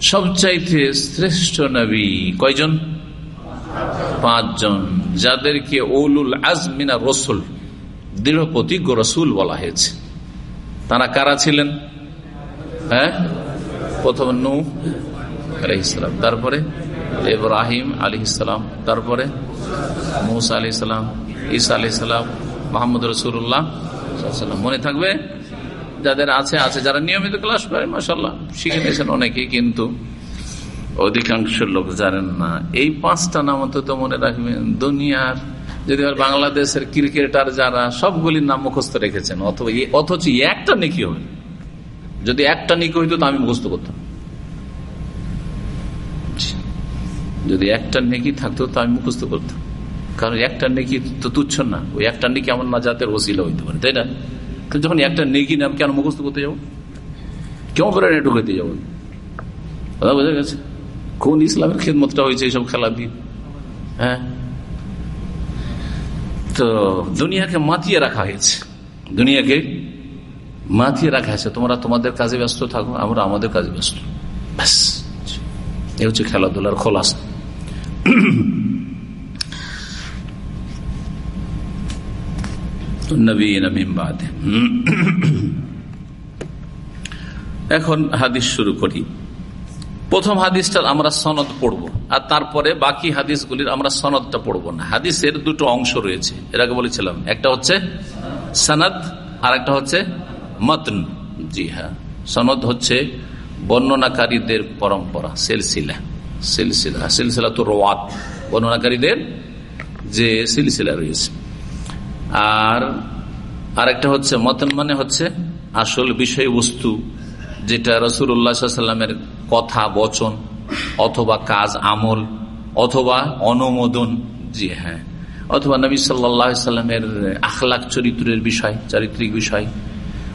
সবচাইতে শ্রেষ্ঠ নবী কয়জন? পাঁচজন। যাদেরকে ওলুল আজমিনা রসুল দৃঢ় প্রতিজ্ঞ রসুল বলা হয়েছে। তারা কারা ছিলেন? হ্যাঁ? প্রথম নু আলহিসাম তারপরে ইব্রাহিম আলী ইসলাম তারপরে মুসা আলি ইসলাম ঈসা আলি ইসলাম মোহাম্মদ রসুল্লাহ মনে থাকবে? যাদের আছে আছে যারা নিয়মিত ক্লাস করে মাসাল্লাহ শিখে নিয়েছেন অনেকেই কিন্তু অধিকাংশ লোক জানেন না। এই পাঁচটা নাম তো মনে রাখবেন, দুনিয়ার, যদি বাংলাদেশের ক্রিকেটার যারা, সবগুলির নাম মুখস্থ রেখেছেন, অথবা অথচ একটা নেকি হবে। যদি একটা নেকি হইতো, তো আমি মুখস্থ করতাম। যদি একটা নেকি থাকতো, তো আমি মুখস্থ করতাম। কারণ একটা নেকি তো তুচ্ছ না, ওই একটা নেকি আমার না জাতের ওসিলা হইতে পারে, তাই না? যখন একটা নেকি নাম কেন মুখস্থ করতে যাব, কেমন করে ঢুকাইতে যাব? কথা বোঝা গেছে? কোন ইসলামের খেদমতটা হয়েছে এইসব খেলা দিয়ে? হ্যাঁ? তো দুনিয়াকে মাতিয়ে রাখা হয়েছে। দুনিয়াকে মাতিয়ে রাখা হয়েছে। তোমরা তোমাদের কাজে ব্যস্ত থাকো, আমরা আমাদের কাজে ব্যস্ত। ব্যাস। এ হচ্ছে খেলাধুলার খোলাস। এখন হাদিস শুরু করি। প্রথম হাদিসটার আমরা সনদ পড়ব, আর তারপরে বাকি হাদিসগুলির আমরা সনদটা পড়ব না। হাদিসের দুটো অংশ রয়েছে, এর আগে বলেছিলাম। একটা হচ্ছে সনদ, আর একটা হচ্ছে মতন। জি হ্যাঁ সনদ হচ্ছে বর্ণনাকারীদের পরম্পরা, সিলসিলা। সিলসিলা সিলসিলা তো রোয়াত। বর্ণনাকারীদের যে সিলসিলা রয়েছে। আর আরেকটা হচ্ছে মতন মানে হচ্ছে আসল বিষয়বস্তু, যেটা রসুল্লাহামের কথা, বচন, অথবা কাজ, আমল, অথবা অনুমোদন। জি হ্যাঁ। অথবা নবী সাল্লামের আখলাক চরিত্রের বিষয়, চারিত্রিক বিষয়।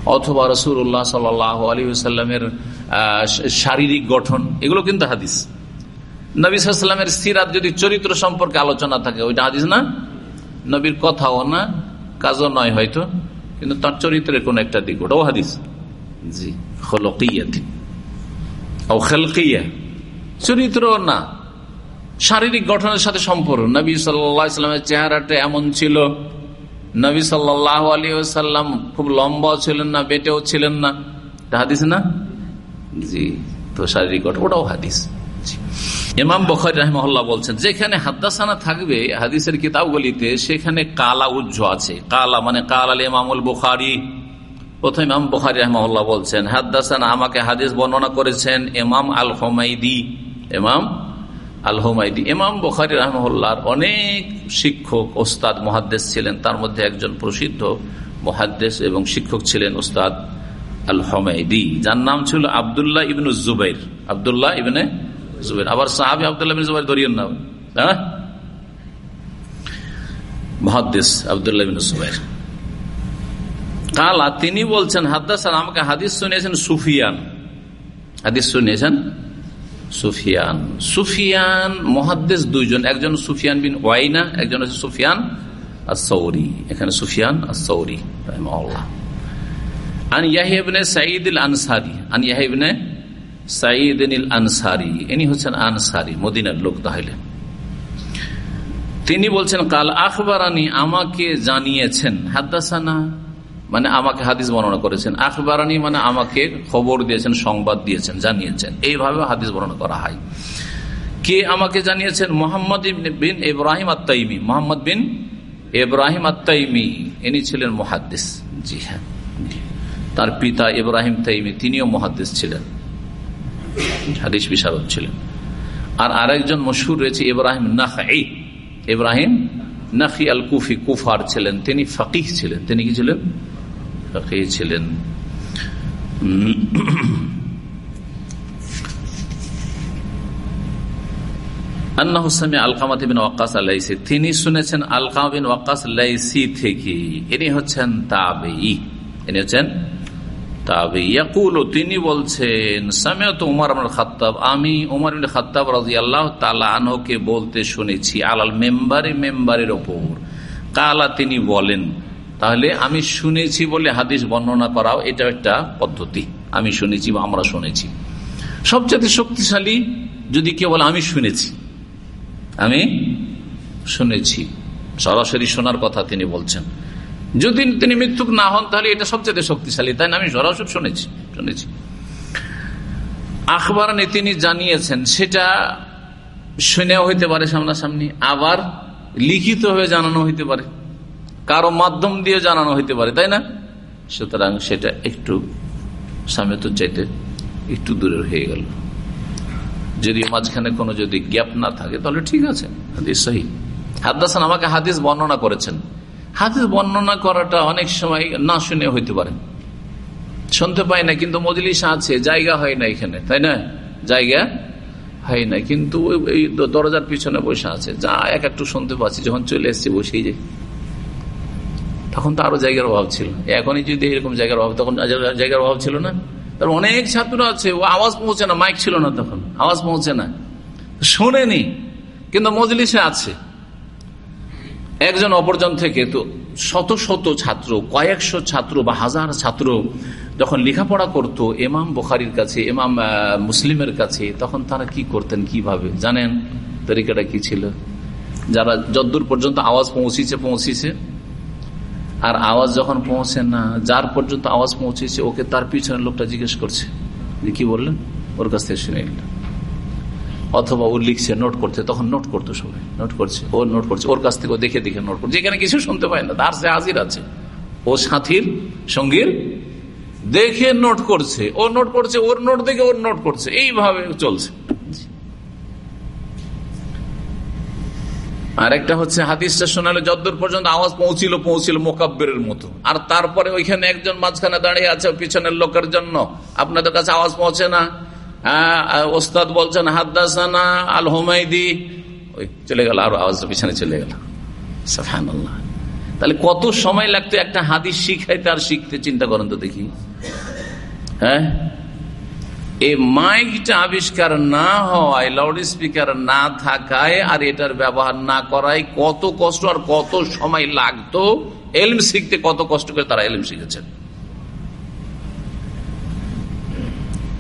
অথবা রসুল্লাহ সাল্লাহ আলী সাল্লামের শারীরিক গঠন, এগুলো কিন্তু হাদিস। নবী সাল্লামের সিরাত যদি চরিত্র সম্পর্কে আলোচনা থাকে, ওইটা হাদিস না? নবীর কথাও না কাজও নয় হয়তো কিন্তু তার চরিত্রের কোন একটা দিক ওটাও হাদিস। জি। চরিত্র না। শারীরিক গঠনের সাথে সম্পর্ক নবী সাল্লামের চেহারাটা এমন ছিল। নবী সাল্লাহ আলী সাল্লাম খুব লম্বাও ছিলেন না বেটেও ছিলেন না। হাদিস না? জি। তো শারীরিক গঠন ওটাও হাদিস। ইমাম বখারি রহমহল্লা বলছেন, যেখানে হাদ্দাসানা থাকবে, হাদিসের কিতাবগুলিতে সেখানে কালা উজ্জ আছে। কালা মানে কাল আল ইমামুল বুখারি। প্রথম ইমাম বখারি রহমহল্লা বলছেন, হাদ্দাসানা আমাকে হাদিস বর্ণনা করেছেন এমাম আল হোমাইদি এমাম আল হোমাইদি ইমাম বখারি রহমহল্লার অনেক শিক্ষক, ওস্তাদ মহাদ্দেশ ছিলেন। তার মধ্যে একজন প্রসিদ্ধ মহাদ্দেশ এবং শিক্ষক ছিলেন ওস্তাদ আল হোমাইদি যার নাম ছিল আবদুল্লাহ ইবনু জুবাইর। আবদুল্লাহ ইবনে জুবাইর। আবার সাহাবি আবদুল্লাহ ইবিন জুবাইর ধরিয়েন না হ্যাঁ? আবদুল্লাহ ইবিন জুবাইর। কালা, তিনি বলছেন, হাদ্দাসান, আমাকে হাদিস শুনিয়েছেন সুফিয়ান। হাদিস শুনিয়েছেন সুফিয়ান। সুফিয়ান মহাদ্দেশ দুইজন, একজন সুফিয়ান বিন ওয়াইনা, একজন হচ্ছে সুফিয়ান আর আসৌরি এখানে সুফিয়ান আসৌরি আন ইয়াহিবনে সাইদ আনসারি আন ইয়াহিবনে সাইদিন আনসারি ইনি হচ্ছেন আনসারি, মদিনার লোক তাহলে। তিনি বলছেন, কাল আখবরানি আমাকে জানিয়েছেন। হাদ্দাসানা মানে আমাকে হাদিস বর্ণনা করেছেন। আখবরানি মানে আমাকে খবর দিয়েছেন, সংবাদ দিয়েছেন, জানিয়েছেন। এইভাবে হাদিস বর্ণনা করা হয়। কে আমাকে জানিয়েছেন? মোহাম্মদ বিন ইব্রাহিম আত্মাইমি মোহাম্মদ বিন ইব্রাহিম আত্মাইমি ইনি ছিলেন মহাদ্দেশ জি হ্যাঁ। তার পিতা ইব্রাহিম তাইমি, তিনিও মহাদ্দেশ ছিলেন। হাদিস বিশারদ ছিলেন আর আরেকজন মশহুর রয়েছে ইব্রাহিম নাহি ইব্রাহিম নাহি আল কুফি কুফার ছিলেন। তিনি ফকিহ ছিলেন। তিনি কি ছিলেন? ফকিহ ছিলেন। তিনি শুনেছেন আলকামা বিন ওয়াক্কাস লাইসি থেকে। ইনি হচ্ছেন তাবেই ইনি হচ্ছেন তিনি বলছেন সামিয়ত উমার খাত্তাব। আমি উমার খাত্তাব রাজি আল্লাহ তালাকে বলতে শুনেছি, আলাল মেম্বারে, মেম্বারের ওপর। কালা, তিনি বলেন, তাহলে আমি শুনেছি বলে হাদিস বর্ণনা করাও এটা একটা পদ্ধতি। আমি শুনেছি বা আমরা শুনেছি। সবচেয়ে শক্তিশালী যদি কেউ বলে, আমি শুনেছি। আমি শুনেছি। সরাসরি শোনার কথা তিনি বলছেন। যদি তিনি মৃত্যুক না হন, তাহলে এটা সবচেয়ে শক্তিশালী। তাই আমি সরাসরি শুনেছি শুনেছি। আখবর তিনি জানিয়েছেন, সেটা শুনেও হইতে পারে সামনাসামনি, আবার লিখিত হয়ে জানানো হইতে পারে। কারও মাধ্যম দিয়ে জানানো হইতে পারে, তাই না? সুতরাং সেটা একটু, সামনে তো চাইতে একটু দূরের হয়ে গেল। যদি মাঝখানে কোনো যদি গ্যাপ না থাকে, তাহলে ঠিক আছে, হাদিস সহি। হাদ্দাসান আমাকে হাদিস বর্ণনা করেছেন। হাদিস বর্ণনা করাটা অনেক সময় না শুনে হইতে পারে। শুনতে পাই না, কিন্তু মজলিস আছে, জায়গা হয় না এখানে, তাই না? জায়গা হয় না, কিন্তু এই দরজার পিছনে বসে আছে, যা এক একটু শুনতে পাচ্ছি, যখন চলে এসছে বসেই যাই। তখন তো আরও জায়গার অভাব ছিল। এখনই যদি এরকম জায়গার অভাব, তখন জায়গার অভাব ছিল না। তার অনেক ছাত্র আছে, ও আওয়াজ পৌঁছে না, মাইক ছিল না তখন, আওয়াজ পৌঁছে না। শোনেনি, কিন্তু মজলিসে আছে। একজন অপরজন থেকে তো শত শত ছাত্র, কয়েকশো ছাত্র বা হাজার ছাত্র যখন লেখাপড়া করত এমাম বোখারির কাছে এমাম মুসলিমের কাছে, তখন তারা কি করতেন, কীভাবে? জানেন তরিকাটা কি ছিল? যারা যদ্দূর পর্যন্ত আওয়াজ পৌঁছিছে পৌঁছিছে। আর আওয়াজ যখন পৌঁছে না, যার পর্যন্ত আওয়াজ পৌঁছেছে, ওকে তার পিছনে লোকটা জিজ্ঞেস করছে। যে কি বললেন? ওর কাছ থেকে শুনে অথবা ও লিখছে নোট করছে, তখন নোট করতো সবাই নোট করছে, ও নোট করছে, ওর কাছ থেকে ও দেখে দেখে নোট করছে এখানে কিছু শুনতে পায় না, তার সে হাজির আছে। ও সাথীর সঙ্গীর দেখে নোট করছে, ও নোট করছে, ওর নোট দেখে ওর নোট করছে, এইভাবে চলছে। আর একটা হচ্ছে, হাদিসটা শোনালে যদ্দূর পর্যন্ত আওয়াজ পৌঁছিল পৌঁছিল মোকাব্বের মতো। আর তারপরে ওইখানে একজন মাঝখানে দাঁড়িয়ে আছে পিছনের লোকের জন্য। আপনাদের কাছে আওয়াজ পৌঁছে না। ওস্তাদ বলছেন, হাদ্দাসানা আল হোমাইদি ওই চলে গেল, আরও আওয়াজ পিছনে চলে গেল। সাফান তাহলে কত সময় লাগতো একটা হাদিস শিখাইতে আর শিখতে, চিন্তা করেন তো দেখি। হ্যাঁ? এই মাইকটা আবিষ্কার না হওয়ায় লাউড স্পিকার না থাকায় আর এটার ব্যবহার না করায় কত কষ্ট আর কত সময় লাগতো? এলম শিখতে কত কষ্ট করে তারা এলম শিখেছেন।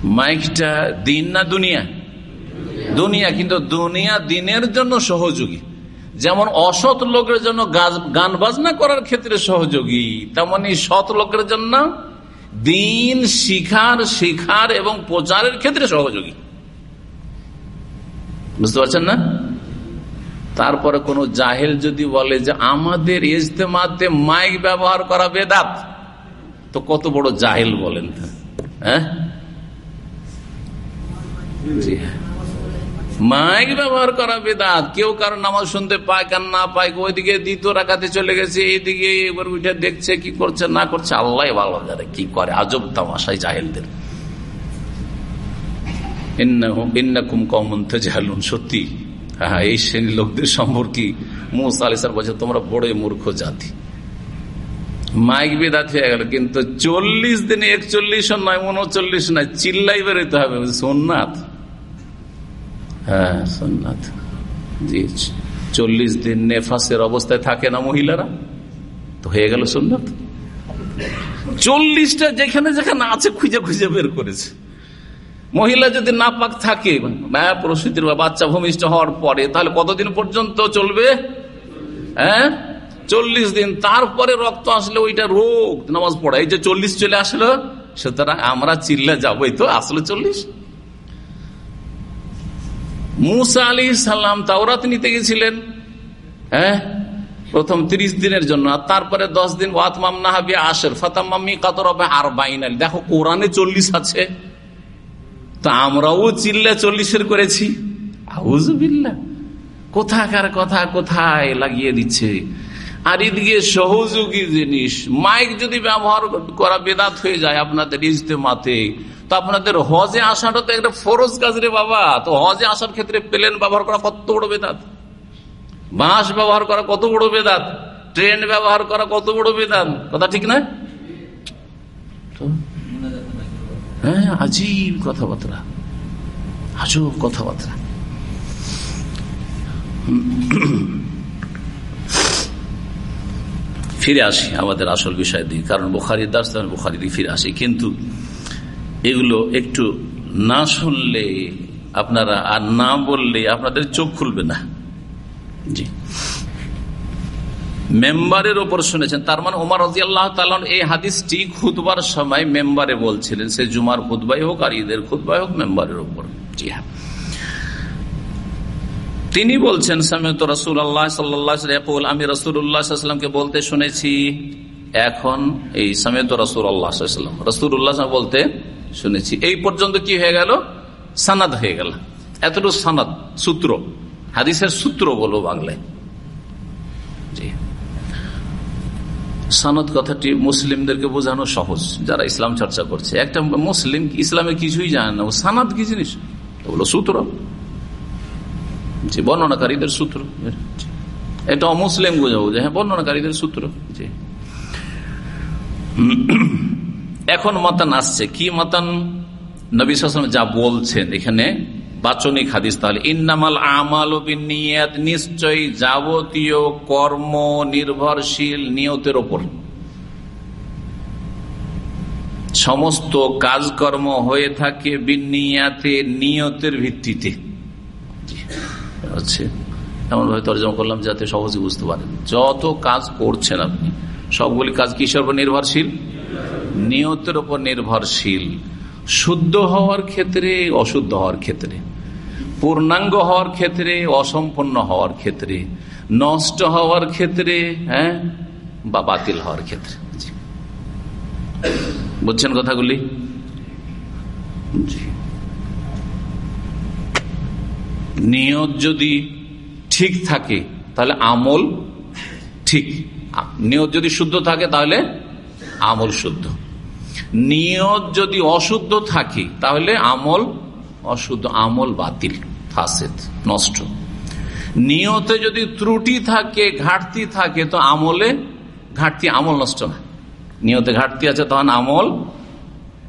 মাইকটা দিন না দুনিয়া? দুনিয়া, কিন্তু দুনিয়া দিনের জন্য সহযোগী। যেমন অসৎ লোকের জন্য গান বাজনা করার ক্ষেত্রে সহযোগী, তেমনি সৎ লোকের জন্য দিন শিখার শিখার এবং প্রচারের ক্ষেত্রে সহযোগী। বুঝতে পারছেন না? তারপরে কোন জাহেল যদি বলে যে আমাদের ইজতেমাতে মাইক ব্যবহার করা বেদাত, তো কত বড় জাহেল বলেন হ্যাঁ? মাইক ব্যবহার করা বেদাত। কেউ কারও নামাজ শুনতে পায় কান না পায় ওইদিকে দ্বিতীয় রাখাতে চলে গেছে, এইদিকে এবার উঠে দেখছে কি করছে, না করছে, আল্লাহ ভালো জানে কি করে। আজব তামাশাই জাহেলদের। সত্যি? হ্যাঁ এই শ্রেণির লোকদের সম্পর্কে মুসা আলিসার বলছে, তোমরা বড়ই মূর্খ জাতি। মাইক বেদাত হয়ে গেল, কিন্তু চল্লিশ দিনে একচল্লিশ নয়, উনচল্লিশ নয়, চিল্লাই বেরোতে হবে সোননাথ হ্যাঁ সোননাথ। জি, চল্লিশ দিন নেফাসের অবস্থায় থাকে না মহিলারা? তো হয়ে গেল সোননাথ। চল্লিশটা যেখানে যেখানে আছে, খুঁজে খুঁজে বের করেছে। মহিলা যদি না পাক থাকে প্রসূতির বা বাচ্চা ভূমিষ্ঠ হওয়ার পরে, তাহলে কতদিন পর্যন্ত চলবে? হ্যাঁ? চল্লিশ দিন। তারপরে রক্ত আসলে ওইটা রোগ, নামাজ পড়া। এই যে চল্লিশ চলে আসলো, সুতরাং আমরা চিল্লা যাবোই তো, আসলে চল্লিশ। মুসা আলী সাল্লাম তাওরাত নিতে গেছিলেন হ্যাঁ? প্রথম তিরিশ দিনের জন্য, আর তারপরে দশ দিন ওয়াতমাম নাহাবি আসের ফাতাম্মামি কাতর হবে আর বাইনাল দেখো, কোরআনে চল্লিশ আছে। তো আমরাও চিল্লা চল্লিশের করেছি। আউজবিল্লা কোথাকার কথা কোথায় লাগিয়ে দিচ্ছে? আর এদিকে সহযোগী জিনিস, মাইক যদি ব্যবহার করা বেদাত হয়ে যায় আপনাদের ইজতেমাতে তো আপনাদের হজে আসাটা তো একটা ফরজ কাজ রে বাবা। তো হজে আসার ক্ষেত্রে প্লেন ব্যবহার করা কত বড় বেদাত। বাঁশ ব্যবহার করা কত বড় বেদাত। ট্রেন ব্যবহার করা কত বড় বেদাত। কথা ঠিক না? হ্যাঁ আজীব কথাবার্তা। আজব কথাবার্তা। ফিরে আসি আমাদের আসল বিষয় দিকে। কারণ বুখারির দাস বুখারি দিকে ফিরে আসি। কিন্তু এগুলো একটু না শুনলে আপনারা আর না বললে আপনাদের চোখ খুলবে না। জি। মেম্বারের ওপর শুনেছেন, তার মানে ওমর রাজি আল্লাহ এই হাদিসটি খুদবার সময় মেম্বারে বলছিলেন, সে জুমার খুদবাই হোক আর ঈদের খুদবাই হোক মেম্বারের ওপর। জি হ্যাঁ। তিনি বলছেন, সামিয়ত রসুল আল্লাহ আমি রসুল্লাহামকে বলতে শুনেছি, এখন এই সামিয়ত রসুল আল্লাহাম রসুল্লাহ বলতে শুনেছি। এই পর্যন্ত কি হয়ে গেল? সানাদ হয়ে গেল। এতটুকু সানাদ, সূত্র। হাদিসের সূত্র বলো বাংলায়। সানদ কথাটি মুসলিমদেরকে বোঝানো সহজ, যারা ইসলাম চর্চা করছে। একটা মুসলিম ইসলামে কিছুই জানে না। সানাদ কি জিনিস? বলো সূত্র। বর্ণনাকারীদের সূত্র। এটা অমুসলিম বোঝাবো যে হ্যাঁ বর্ণনাকারীদের সূত্র। জি। এখন মাতান আসছে। কি মাতান? নবী সালাম যা বলছেন এখানে, বাচনিক হাদিস তাহলে, ইন্নামাল আমাল নিশ্চয় যাবতীয় কর্ম নির্ভরশীল নিয়তের ওপর। সমস্ত কাজকর্ম হয়ে থাকে বিনিয়াতে নিয়তের ভিত্তিতে। এমন ভাবে তর্জমা করলাম যাতে সহজে বুঝতে পারেন। যত কাজ করছেন আপনি, সবগুলি কাজ কিসের উপর নির্ভরশীল? নিয়তের উপর নির্ভরশীল। শুদ্ধ হওয়ার ক্ষেত্রে, অশুদ্ধ হওয়ার ক্ষেত্রে। পূর্ণাঙ্গ হওয়ার ক্ষেত্রে অসম্পন্ন হওয়ার ক্ষেত্রে। নষ্ট হওয়ার ক্ষেত্রে হ্যাঁ বা বাতিল হওয়ার ক্ষেত্রে। বুঝছেন কথাগুলি? নিয়ত যদি ঠিক থাকে, তাহলে আমল ঠিক। নিয়ত যদি শুদ্ধ থাকে, তাহলে আমল শুদ্ধ। নিয়ত যদি অশুদ্ধ থাকে, তাহলে আমল অশুদ্ধ, আমল বাতিল, ফাসেদ, নষ্ট। নিয়তে যদি ত্রুটি থাকে, ঘাটতি থাকে, তো আমলে ঘাটতি, আমল নষ্ট না নিয়তে ঘাটতি আছে, তখন আমল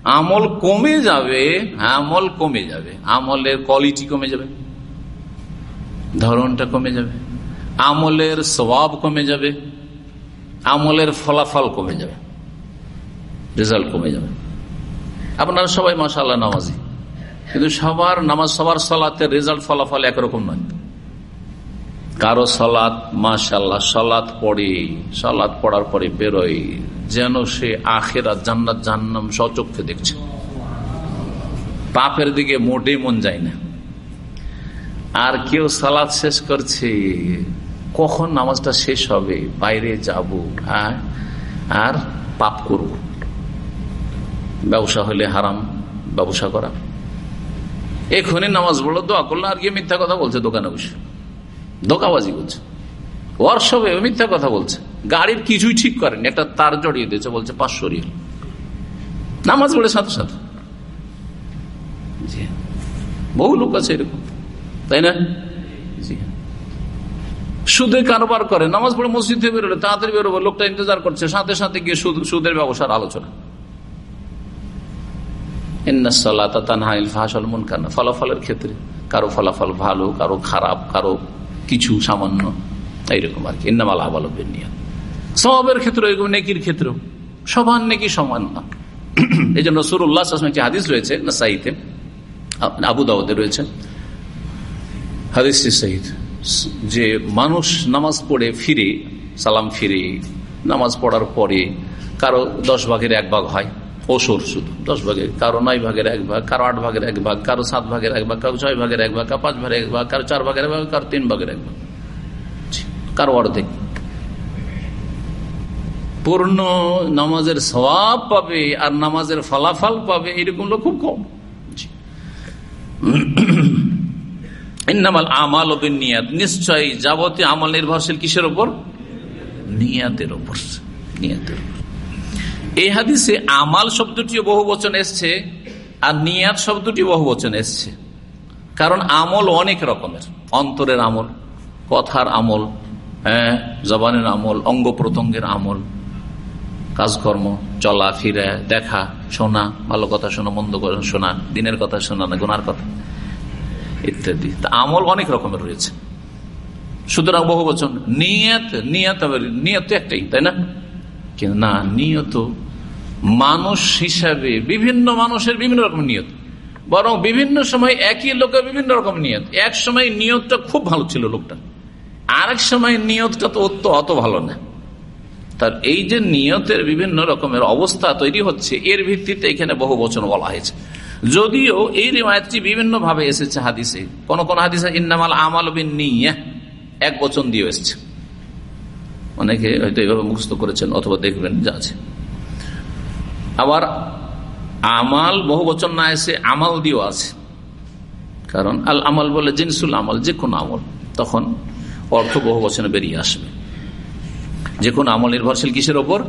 আমল কমে যাবে, আমল কমে যাবে। আমলের কোয়ালিটি কমে যাবে। ধরনটা কমে যাবে। আমলের স্বভাব কমে যাবে। আমলের ফলাফল কমে যাবে। রেজাল্ট কমে যাবে। আপনারা সবাই মাসাল্লাহ নামাজি। কিন্তু সবার নামাজ, সবার সলাতের রেজাল্ট ফলাফল একরকম নয়। কারও সলাৎ মাসাল্লাহ সলাৎ পড়ে সলাৎ পড়ার পরে বেরোয়, যেন সে আখেরা জান্নাত জান্নাম সচক্ষে দেখছে। পাপের দিকে মোটেই মন যায় না। আর কেউ সালাদ শেষ করছে, কখন নামাজটা শেষ হবে? বাইরে যাব হ্যাঁ? আর পাপ করব। ব্যবসা হলে হারাম, ব্যবসা করা। এখনই নামাজ পড়ল, দোয়া করল, আর গিয়ে মিথ্যা কথা বলছে, দোকানে বসে। দোকাবাজি করছে। ওয়ার্কশপে মিথ্যা কথা বলছে। গাড়ির কিছুই ঠিক করেনি, একটা তার জড়িয়ে দিয়েছে, বলছে পাঁচশো রিয়াল। নামাজ পড়ে সাথে সাথে। বহু লোক আছে এরকম। তাই না? সুদে কারবার করে, নামাজ পড়ে মসজিদ বেরোলে, তাড়াতাড়ি বেরোবো, লোকটা ইন্তজার করছে, সাথে সাথে গিয়ে সুদের ব্যবসার আলোচনা। ফলাফলের ক্ষেত্রে কারও ফলাফল ভালো, কারও খারাপ, কারও কিছু সামান্য, এইরকম আর কি ইন্নামাল আবালবের নিয়ে সবের ক্ষেত্রে এরকম, নেকির ক্ষেত্রে সবার নেকি, সমান না। এই জন্য সুরুল্লাহ একটি হাদিস রয়েছে না সাইতে আবু দাউদে রয়েছে। হাদিস যে মানুষ নামাজ পড়ে, ফিরে, সালাম ফিরে, নামাজ পড়ার পরে কারও দশ ভাগের এক ভাগ হয়। ওসর শুধু। দশ ভাগের, কারও নয় ভাগের এক ভাগ, কারও আট ভাগের এক ভাগ, কারও সাত ভাগের এক ভাগ, কারও ছয় ভাগের এক ভাগ, কারও পাঁচ ভাগের এক ভাগ, কারও চার ভাগের এক ভাগ, কারও তিন ভাগের এক ভাগ। কারও অর্ধেক। পূর্ণ নামাজের সবাব পাবে আর নামাজের ফলাফল পাবে এরকম লোক খুব কম। আমাল নিয়াত নিশ্চয়ই যাবতীয় আমল নির্ভরশীল কিসের ওপর নিয়াতের ওপর নিয়াতের ওপর এই হাদিসে আমাল শব্দটিও বহু বচন এসছে আর নিয়াত শব্দটি বহু বচন এসছে। কারণ আমল অনেক রকমের। অন্তরের আমল, কথার আমল হ্যাঁ জবানের আমল, অঙ্গ প্রত্যঙ্গের আমল, কাজকর্ম, চলা, ফিরে, দেখা, শোনা, ভালো কথা শোনা, মন্দ শোনা, দিনের কথা শোনা, না গোনার কথা, ইত্যাদি। তা আমল অনেক রকমের রয়েছে। সুতরাং বহু বচন, নিয়ত নিয়ত নিয়ত একটাই, তাই না? না, নিয়ত মানুষ হিসাবে বিভিন্ন মানুষের বিভিন্ন রকম নিয়ত। বরং বিভিন্ন সময় একই লোকের বিভিন্ন রকম নিয়ত। এক সময় নিয়তটা খুব ভালো ছিল লোকটা আরেক সময় নিয়তটা তো অত অত ভালো না। তার এই যে নিয়তের বিভিন্ন রকমের অবস্থা তৈরি হচ্ছে, এর ভিত্তিতে এখানে বহু বচন বলা হয়েছে। যদিও এই রিমায়তটি বিভিন্ন ভাবে এসেছে হাদিসে। কোন কোন হাদিসে ইন্নামাল আমাল বিন নিয়ে এক বচন দিয়ে এসছে। অনেকে হয়তো এইভাবে মুখস্থ করেছেন অথবা দেখবেন, যা আছে। আবার আমাল বহু বচন না এসে আমাল দিয়েও আছে। কারণ আল আমাল বলে জিনসুল আমল যে কোনো আমল, তখন অর্থ বহু বচনে বেরিয়ে আসবে। যে কোনো আমল নির্ভরশীল কিসের ওপর?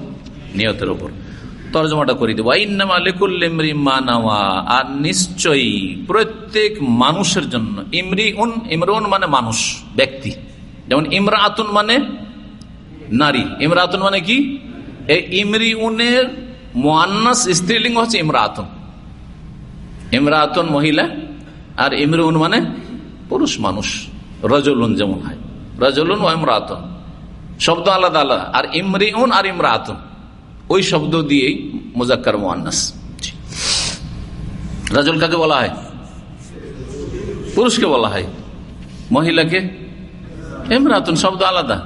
নিয়তের ওপর। তর্জমাটা করে দেবো। আর নিশ্চয়ই প্রত্যেক মানুষের জন্য ইমরি উন ইমরুন মানে মানুষ, ব্যক্তি। যেমন ইমরা আতুন মানে নারী ইমরা আতুন মানে কি? এই ইমরি উনের মোয়ান্নাস স্ত্রীলিঙ্গ হচ্ছে ইমরা আতুন ইমরা আতুন মহিলা আর ইমরুন মানে পুরুষ মানুষ, রজলুন যেমন হয়। রজলুন ও ইমরাতন। শব্দ আলাদা আলাদা। আর ইমরি উন আর ইমরা আতুন ওই শব্দ দিয়েই মোজাক্কার মোয়ান্নাস। রাজল কাকে বলা হয়? পুরুষকে বলা হয়। মহিলাকে এমরাতুন শব্দ আলাদা।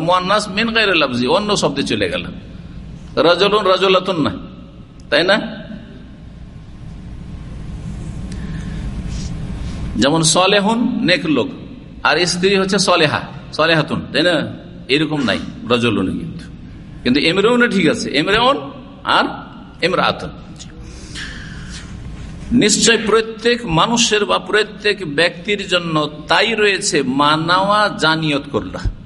মোয়ান্নাস মিন গাইরে লাফজি, অন্য শব্দে চলে গেল। রাজলুন রাজলাতুন না। তাই না? যেমন সলেহন নেক লোক, আর স্ত্রী হচ্ছে সলেহা, সলেহাতুন, তাই না? এরকম নাই, রজলুনে কিন্তু। কিন্তু এমরেউনে ঠিক আছে, এমরেউন আর এমরাতুন। নিশ্চয় প্রত্যেক মানুষের বা প্রত্যেক ব্যক্তির জন্য তাই রয়েছে মানাওয়া জানিয়ত করলা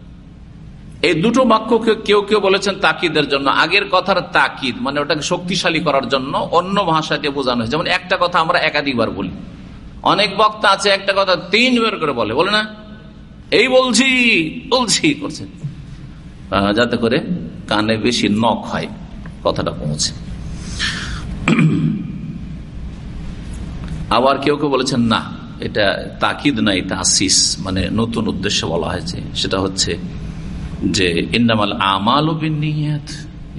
এই দুটো বাক্যকে কেউ কেউ বলেছেন তাকিদের জন্য। আগের কথার তাকিদ মানে ওটাকে শক্তিশালী করার জন্য অন্য ভাষাকে বোঝানো হয়েছে। যেমন একটা কথা আমরা একাধিকবার বলি। অনেক বক্তা আছে, একটা কথা তিনবার করে বলে। বলে না? এই বলছি বলছি করছে যাতে করে কানে বেশি নখ হয়, কথাটা পৌঁছে। আবার কেউ কেউ বলেছেন, না, এটা তাকিদ না, এটা আসিস মানে নতুন উদ্দেশ্যে বলা হয়েছে। সেটা হচ্ছে যে ইন্দামাল আমাল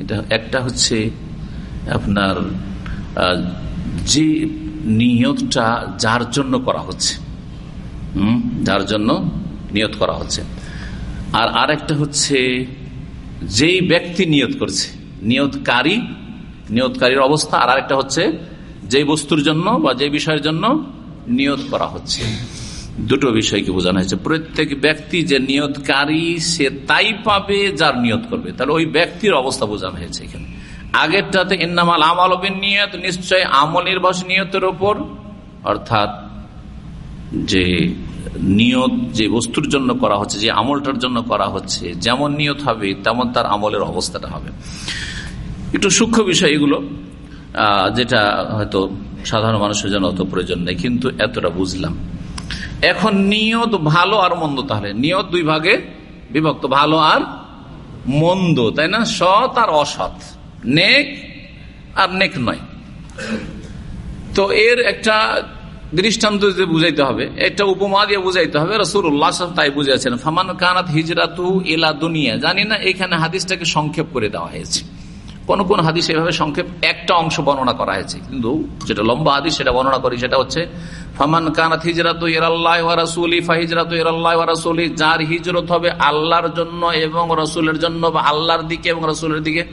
এটা একটা হচ্ছে আপনার যে নিয়তটা যার জন্য করা হচ্ছে। হম? যার জন্য নিয়ত করা হচ্ছে। আর আরেকটা হচ্ছে যেই ব্যক্তি নিয়ত করছে, নিয়তকারী, নিয়তকারীর অবস্থা, আর আরেকটা হচ্ছে যে বস্তুর জন্য বা যে বিষয়ের জন্য নিয়ত করা হচ্ছে। দুটো বিষয়কে বোঝানো হয়েছে। প্রত্যেক ব্যক্তি যে নিয়তকারী, সে তাই পাবে যার নিয়ত করবে। তাহলে ওই ব্যক্তির অবস্থা বোঝানো হয়েছে এখানে। আগেরটাতে ইন্নামাল আমল নিয়ত নিশ্চয় আমল নির্বাস নিয়তের ওপর অর্থাৎ যে নিয়ত যে বস্তুর জন্য করা হচ্ছে, যে আমলটার জন্য করা হচ্ছে, যেমন নিয়ত হবে, তেমন তার আমলের অবস্থাটা হবে। একটু সূক্ষ্ম বিষয় এগুলো যেটা হয়তো সাধারণ মানুষের জন্য অত প্রয়োজন নেই, কিন্তু এতটা বুঝলাম। এখন নিয়ত ভালো আর মন্দ তাহলে। নিয়ত দুই ভাগে বিভক্ত, ভালো আর মন্দ, তাই না? সৎ আর অসৎ। নেক আর নেক নয়। তো এর একটা দৃষ্টান্ত বুঝাইতে হবে, একটা উপমা দিয়ে বুঝাইতে হবে। রসুল্লাহ তাই বুঝেছেন ফামান কানাত হিজরাতু এলা দুনিয়া। জানি না, এখানে হাদিসটাকে সংক্ষেপ করে দেওয়া হয়েছে। কোন কোন হাদিস এভাবে সংক্ষেপ একটা অংশ বর্ণনা করা হয়েছে। কিন্তু যেটা লম্বা হাদিস সেটা বর্ণনা করি, সেটা হচ্ছে, ফামান কানাত হিজরাত ইরাল্লাহ রাসুলি, ফাহিজরাত ইরাল্লাহ যার হিজরত হবে আল্লাহর জন্য এবং রসুলের জন্য বা আল্লাহর দিকে এবং রসুলের দিকে।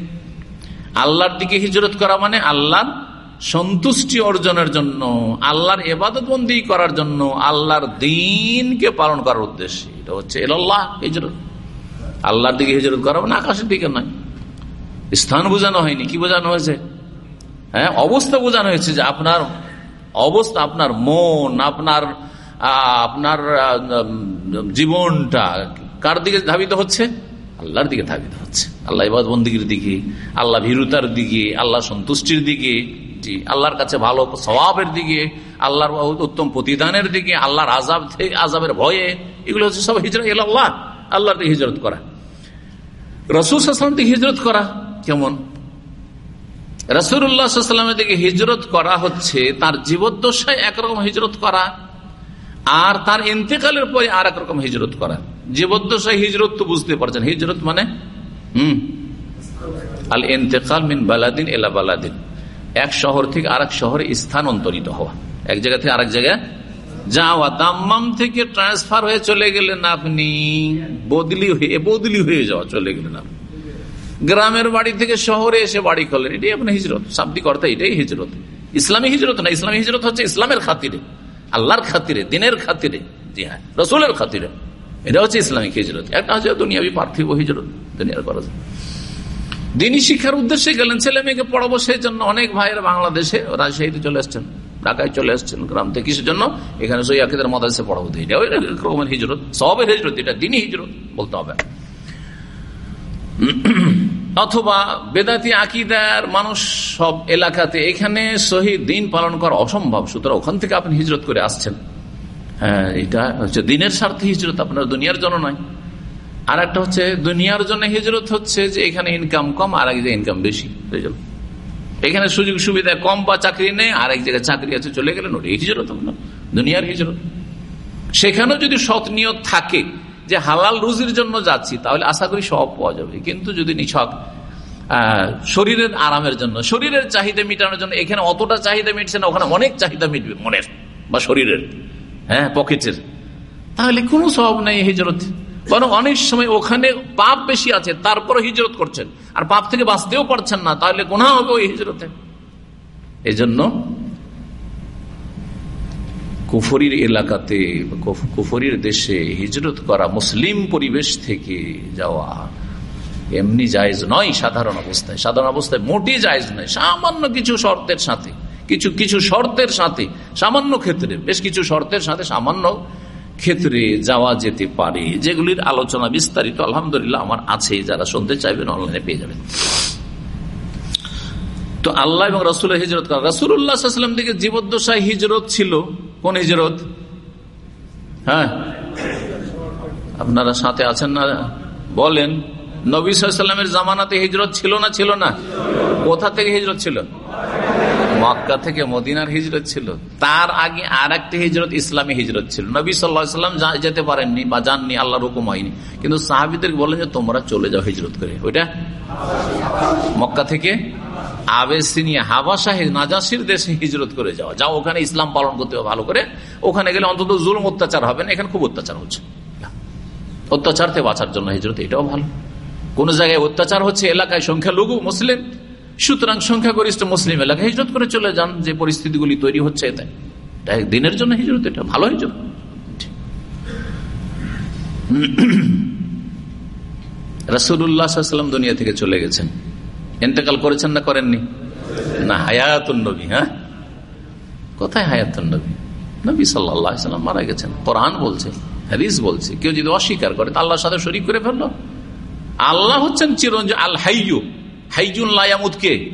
আল্লাহর দিকে হিজরত করা মানে আল্লাহর সন্তুষ্টি অর্জনের জন্য, আল্লাহর এবাদত বন্দী করার জন্য, আল্লাহর দিনকে পালন করার উদ্দেশ্যে। এটা হচ্ছে এল্লাহ হিজরত। আল্লাহর দিকে হিজরত করা মানে আকাশের দিকে নয়। স্থান বোঝানো হয়নি। কি বোঝানো হয়েছে? হ্যাঁ অবস্থা বোঝানো হয়েছে যে আপনার অবস্থা, আপনার মন, আপনার আপনার জীবনটা কার দিকে ধাবিত হচ্ছে? আল্লাহর দিকে ধাবিত হচ্ছে। আল্লাহ ইবাদ বন্দীর দিকে, আল্লাহ ভীরুতার দিকে, আল্লাহ সন্তুষ্টির দিকে আল্লাহর কাছে ভালো স্বভাবের দিকে, আল্লাহর উত্তম প্রতিদানের দিকে, আল্লাহর আজাব আজাবের ভয়ে, এগুলো হচ্ছে সব হিজরত আল্লাহ আল্লাহর দিকে হিজরত করা। রসুল আসলাম দিকে হিজরত করা। কেমন রসুল্লাহামের দিকে হিজরত করা হচ্ছে, তার জীবদ্দশায় একরকম হিজরত করা, আর তার ইন্তেকালের পরে আর একরকম হিজরত করা। জীবদ্দশায় হিজরত তো বুঝতে পারছেন। হিজরত মানে? হম। আল ইন্তেকাল মিন বালাদিন এলা বালাদিন। এক শহর থেকে আরেক শহরে স্থানান্তরিত হওয়া। এক জায়গা থেকে আরেক জায়গায় যাওয়া। দাম্মাম থেকে ট্রান্সফার হয়ে চলে গেলেন আপনি। বদলি হয়ে বদলি হয়ে যাওয়া, চলে গেলেন আপনি। গ্রামের বাড়ি থেকে শহরে এসে বাড়ি করলেন। এটাই আপনার হিজরত। শাব্দিক অর্থে এটাই হিজরত। ইসলামী হিজরত না, ইসলামী হিজরত হচ্ছে ইসলামের খাতিরে। আল্লাহর খাতিরে, দিনের খাতিরে। জি হ্যাঁ রসুলের খাতিরে। এটা হচ্ছে ইসলামিক হিজরত। একটা হচ্ছে দুনিয়াবি পার্থিব হিজরত দুনিয়ার করা দিনই শিক্ষার উদ্দেশ্যে গেলেন। ছেলে মেয়েকে পড়াবো সেই জন্য অনেক ভাইয়ের বাংলাদেশে রাজশাহীতে চলে আসছেন ঢাকায় চলে আসছেন গ্রাম থেকে কিসের জন্য এখানে সৈয়াকিদের মাদাসে পড়াবো। এটা ওই রকমের হিজরত, সবের হিজরত, এটা দিনই হিজরত বলতে হবে। অথবা বেদাতি আকিদার মানুষ সব এলাকাতে এখানে শহীদ দিন পালন করা অসম্ভব। সুতরাং ওখান থেকে আপনি হিজরত করে আসছেন। হ্যাঁ এটা হচ্ছে দিনের স্বার্থে হিজরত, আপনার দুনিয়ার জন্য নয়। আর একটা হচ্ছে, দুনিয়ার জন্য হিজরত হচ্ছে যে এখানে ইনকাম কম আর এক জায়গায় ইনকাম বেশি। এখানে সুযোগ সুবিধা কম বা চাকরি নেই আর এক জায়গায় চাকরি আছে, চলে গেলেন ওটা হিজরত, আপনার দুনিয়ার হিজরত। সেখানেও যদি সৎ নিয়ত থাকে যে হালাল রুজির জন্য যাচ্ছি, তাহলে আশা করি সব পাওয়া যাবে। কিন্তু যদি নিছক শরীরের আরামের জন্য, শরীরের চাহিদা মিটানোর জন্য, এখানে অতটা চাহিদা মিটছে না, ওখানে অনেক চাহিদা মিটবে মনের, বা শরীরের হ্যাঁ পকেটের। তাহলে কোনো সব নেই হিজরত। বরং অনেক সময় ওখানে পাপ বেশি আছে তারপরে হিজরত করছেন। আর পাপ থেকে বাঁচতেও পারছেন না, তাহলে গোনা হবে ওই হিজরতে। এই জন্য কুফরির এলাকাতে কুফরির দেশে হিজরত করা মুসলিম পরিবেশ থেকে যাওয়া এমনি জায়জ নয় সাধারণ অবস্থায়। সাধারণ অবস্থায় মোটেই জায়জ নয়। সামান্য কিছু শর্তের সাথে, কিছু কিছু শর্তের সাথে, সামান্য ক্ষেত্রে, বেশ কিছু শর্তের সাথে সামান্য ক্ষেত্রে যাওয়া যেতে পারে। যেগুলির আলোচনা বিস্তারিত, আলহামদুলিল্লাহ, আমার আছে। যারা শুনতে চাইবেন অনলাইনে পেয়ে যাবেন। তো আল্লাহ এবং রসুলের হিজরত করা। রসুল্লাহাম থেকে জীবদ্দশায় হিজরত ছিল। কোন হিজরত হ্যাঁ? আপনারা সাথে আছেন না? বলেন, নবী সাল্লামের জামানাতে হিজরত ছিল না ছিল না? কোথা থেকে হিজরত ছিল? মক্কা থেকে মদিনার হিজরত ছিল। তার আগে আর একটি হিজরত ইসলামী হিজরত ছিল। নবী সাল্লাম যেতে পারেননি বা যাননি, আল্লাহর হুকুম হয়নি। কিন্তু সাহাবিদের বলেন যে তোমরা চলে যাও হিজরত করে। ওইটা? মক্কা থেকে আবেসিনিয়া হাবা শাহিদ নাজাসির দেশে হিজরত করে যাওয়া। যাও ওখানে ইসলাম পালন করতে ভালো করে। ওখানে গেলে অন্তত জুলুম অত্যাচার হবে না, এখানে খুব অত্যাচার হচ্ছে। অত্যাচার থেকে বাঁচার জন্য হিজরত, এটাও ভালো। কোন জায়গায় অত্যাচার হচ্ছে, এলাকায় সংখ্যালঘু, মুসলিম। সুতরাং সংখ্যাগরিষ্ঠ মুসলিম এলাকায় হিজরত করে চলে যান, যে পরিস্থিতিগুলি তৈরি হচ্ছে এতে। দিনের জন্য হিজরত, এটা ভালো হিজরত। রাসুল্লাহাম দুনিয়া থেকে চলে গেছেন। এন্তেকাল করেছেন না করেননি? না, হায়াতুন নবী হ্যাঁ? কোথায় হায়াতুন নবী? নবী সাল্লাম মারা গেছেন। কোরআন বলছে, হাদিস বলছে। কেউ যদি অস্বীকার করে আল্লাহর সাথে শরিক করে ফেলল। আল্লাহ হচ্ছেন চিরঞ্জীব, আল হাইয়ু। হাইজুন লায়ামুদ কে?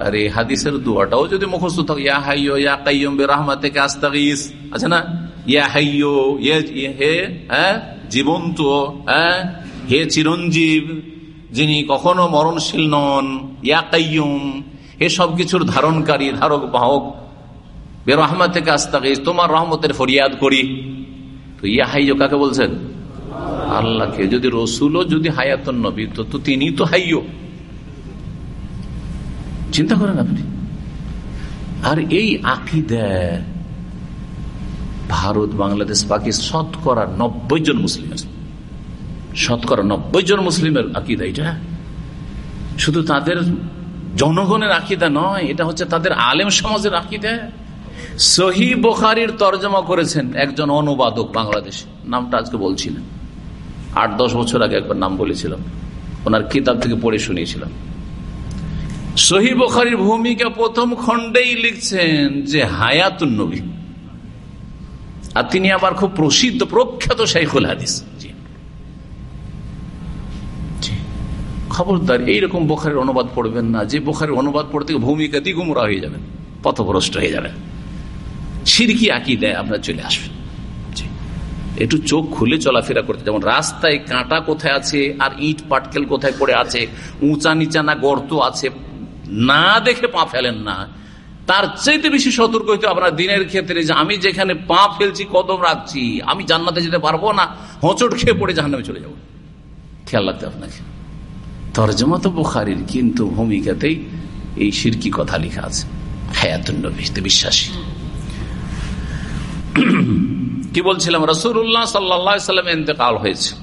আরে হাদিসের দোয়াটাও যদি মুখস্থ থাকে, ইয়া হাইয়ো, ইয়া কাইয়ম বে রাহমাতে আস্তাগিস। আছে না? ইয়া হাইয়ো হে হ্যাঁ? জীবন্ত হ্যাঁ? হে চিরঞ্জীব যিনি কখনো মরণশীল নন, ইয়া কাইয়ুম হে সবকিছুর ধারণকারী, ধারক, বাহক। বে রহমত থেকে আস্তাগিস তোমার রহমতের ফরিয়াদ করি। তো ইয়া হাইয়ো কাকে বলছেন? আল্লাহকে। যদি রসুলও যদি হায়াতন নবী, তো তিনি তো হাইয়ো। চিন্তা করেন আপনি। আর এই আকিদা ভারত, বাংলাদেশ, পাকিস্তান শতকরা নব্বই জন মুসলিম আছে। শতকরা নব্বই জন মুসলিমের আকিদা এটা শুধু তাদের জনগণের আকিদা নয়, এটা হচ্ছে তাদের আলেম সমাজের আকিদা। সহি বোখারির তর্জমা করেছেন একজন অনুবাদক বাংলাদেশে, নামটা আজকে বলছিলেন। আট, দশ বছর আগে একবার নাম বলেছিলাম। ওনার কিতাব থেকে পড়ে শুনিয়েছিলাম। সহি বোখারির ভূমিকা প্রথম খণ্ডেই লিখছেন যে হায়াতুন নবী। আর তিনি আবার খুব প্রসিদ্ধ, প্রখ্যাত শাইখুল হাদিস। খবরদার, এইরকম বোখারের অনুবাদ পড়বেন না। যে বোখারের অনুবাদ পড়তে ভূমিকা দিগুমরা হয়ে যাবেন, পথভ্রষ্ট হয়ে যাবেন। সিরকি আঁকি দেয় আপনার চলে আসবেন। একটু চোখ খুলে চলাফেরা করতে, যেমন রাস্তায় কাঁটা কোথায় আছে, আর ইট পাটকেল কোথায় পড়ে আছে, উঁচা নিচা না গর্ত আছে, না দেখে পা ফেলেন না। তার চাইতে বেশি সতর্ক হইতে আপনার দিনের ক্ষেত্রে যে আমি যেখানে পা ফেলছি, কদম রাখছি, আমি জান্নাতে যেতে পারব না, হোঁচট খেয়ে পড়ে জাহান্নামে চলে যাব। খেয়াল রাখতে আপনাকে। তর্জমা তো বোখারির, কিন্তু ভূমিকাতেই এই সিরকি কথা লেখা আছে। হায়াতুন্নবীতে বিশ্বাসী। কি বলছিলাম? রসুল্লাহ সাল্লাম এতেকাল হয়েছে।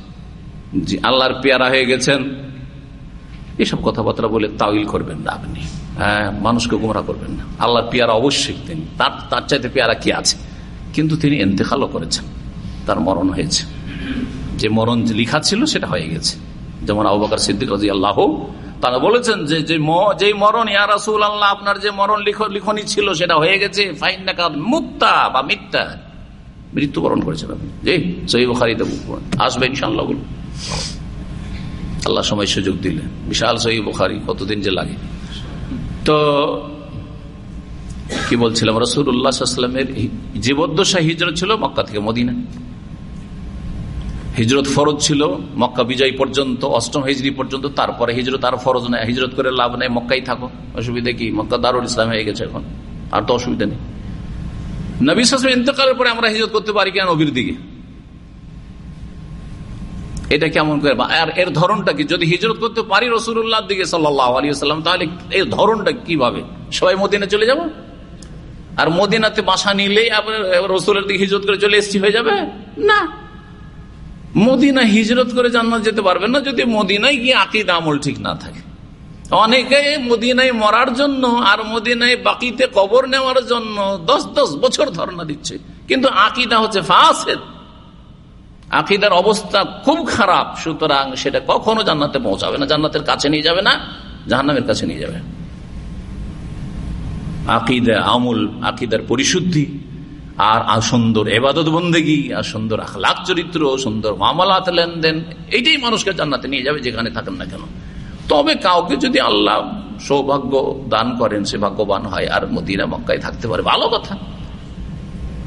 জি আল্লাহর পেয়ারা হয়ে গেছেন। এসব কথাবার্তা বলে তাউইল করবেন না আপনি। হ্যাঁ মানুষকে গুমরা করবেন না। আল্লাহর পেয়ারা অবশ্যই তিনি। তার তার চাইতে পেয়ারা কি আছে? কিন্তু তিনি এতেকালও করেছেন। তার মরণ হয়েছে। যে মরণ লিখা ছিল, সেটা হয়ে গেছে। যেমন আবু বাকর সিদ্দিক রাজি আল্লাহ তারা বলেছেন যে যে মরণ, ইয়া রাসুল আল্লাহ আপনার যে মরণ লিখনি ছিল, সেটা হয়ে গেছে। মুক্তা বা মিথ্যা মৃত্যুবরণ করেছেন আপনি। আসবে ইনশাল্লাহ আল্লাহ সময় সুযোগ দিলে। বিশাল সহি বুখারি, কতদিন যে লাগে। তো, কি বলছিলাম? রসুল্লাহামের জীবদ্দশা হিজরত ছিল মক্কা থেকে মদিনা হিজরত ফরজ ছিল, মক্কা বিজয় পর্যন্ত, অষ্টম হিজড়ি পর্যন্ত, তারপরে হিজরত আর ফরজ নেই। হিজরত করে লাভ নেই, মক্কাই থাকো। অসুবিধা কি? মক্কা দারুল ইসলাম হয়ে গেছে এখন। আর তো অসুবিধা নেই। নবী ইন্তকালের পরে আমরা হিজরত করতে পারি কেন নবীর দিকে? এটা কেমন করে? আর এর ধরনটা কি? যদি হিজরত করতে পারি রসুল্লাহর দিকে সাল্লাম তাহলে এর ধরনটা কীভাবে? সবাই মদিনা চলে যাব? আর মদিনাতে বাসা নিলেই আপনার রসুলের দিকে হিজরত করে চলে এসছি হয়ে যাবে? না। মদিনা হিজরত করে জান্নাত যেতে পারবেন না যদি মদিনায় গিয়ে আকিদ আমল ঠিক না থাকে। অনেকে মদিনায় মরার জন্য আর মদিনায় বাকিতে কবর নেওয়ার জন্য দশ দশ বছর ধর্ণা দিচ্ছে। কিন্তু আকিদা হচ্ছে ফাসেদ। আকিদার অবস্থা খুব খারাপ, সুতরাং সেটা কখনো জান্নাতে পৌঁছাবে না। জান্নাতের কাছে নিয়ে যাবে না, জাহান্নামের কাছে নিয়ে যাবে। আকিদা আমল, আকিদার পরিশুদ্ধি। আর সুন্দর এবাদত বন্দেগি, আর সুন্দর আখলাক চরিত্র, সুন্দর মামলাত লেনদেন, এইটাই মানুষকে জান্নাতে নিয়ে যাবে যেখানে থাকেন না কেন। তবে কাউকে যদি আল্লাহ সৌভাগ্য দান করেন, সে ভাগ্যবান হয়, আর মদিনা, মক্কায় থাকতে পারে, ভালো কথা।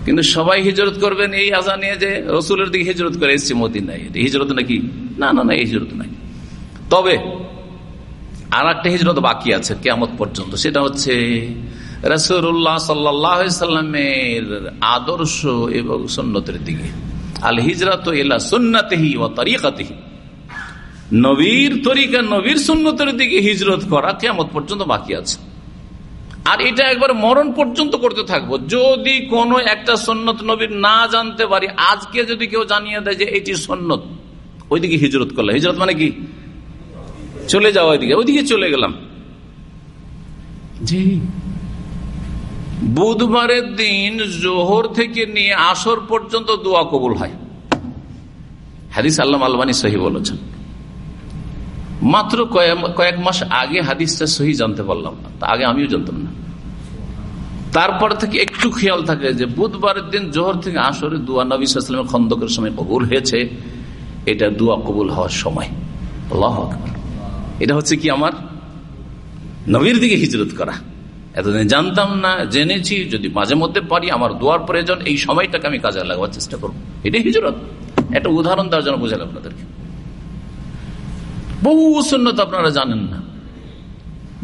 কিন্তু সবাই হিজরত করবেন এই আশা নিয়ে যে রসুলের দিকে হিজরত করে, এসছে মদিনায়। হিজরত নাকি? না না না হিজরত নাই। তবে আর একটা হিজরত বাকি আছে কেমত পর্যন্ত। সেটা হচ্ছে রসুল্লাহ সাল্লামের আদর্শ এবং সন্ন্যতের দিকে। আল হিজরত সুন্নাতেহি ও তরিকাতেহি। নবীর তরিকা, নবীর সুন্নতের দিকে হিজরত করা কেমন পর্যন্ত বাকি আছে। আর এটা একবার মরণ পর্যন্ত করতে থাকব। যদি কোনো একটা সন্ন্যত নবীর না জানতে পারি, আজকে যদি কেউ জানিয়ে দেয় যে এটি সন্ন্যত ওইদিকে হিজরত করলে হিজরত মানে কি? চলে যাওয়া ওইদিকে। ওইদিকে চলে গেলাম। জি। বুধবারের দিন জোহর থেকে নিয়ে আসর পর্যন্ত দোয়া কবুল হয়। হাদিস আল্লাহ আলবানী সহি বলেছেন। মাত্র কয়েক মাস আগে হাদিসটা সহি জানতে পারলাম তা আগে আমিও জানতাম না। তারপর থেকে একটু খেয়াল থাকে যে বুধবারের দিন জোহর থেকে আসরে দোয়া নবী সালামের খন্দকের সময় কবুল হয়েছে। এটা দোয়া কবুল হওয়ার সময়। আল্লাহ এটা হচ্ছে কি আমার? নবীর দিকে হিজরত করা। এতদিন জানতাম না, জেনেছি, যদি মাঝে মধ্যে পারি, আমার দোয়ার প্রয়োজন, এই সময়টাকে আমি কাজে লাগাবার চেষ্টা করব। এটাই হিজরত। একটা উদাহরণ দেওয়ার জন্য বোঝাল আপনাদেরকে। বহু সুন্নত আপনারা জানেন না।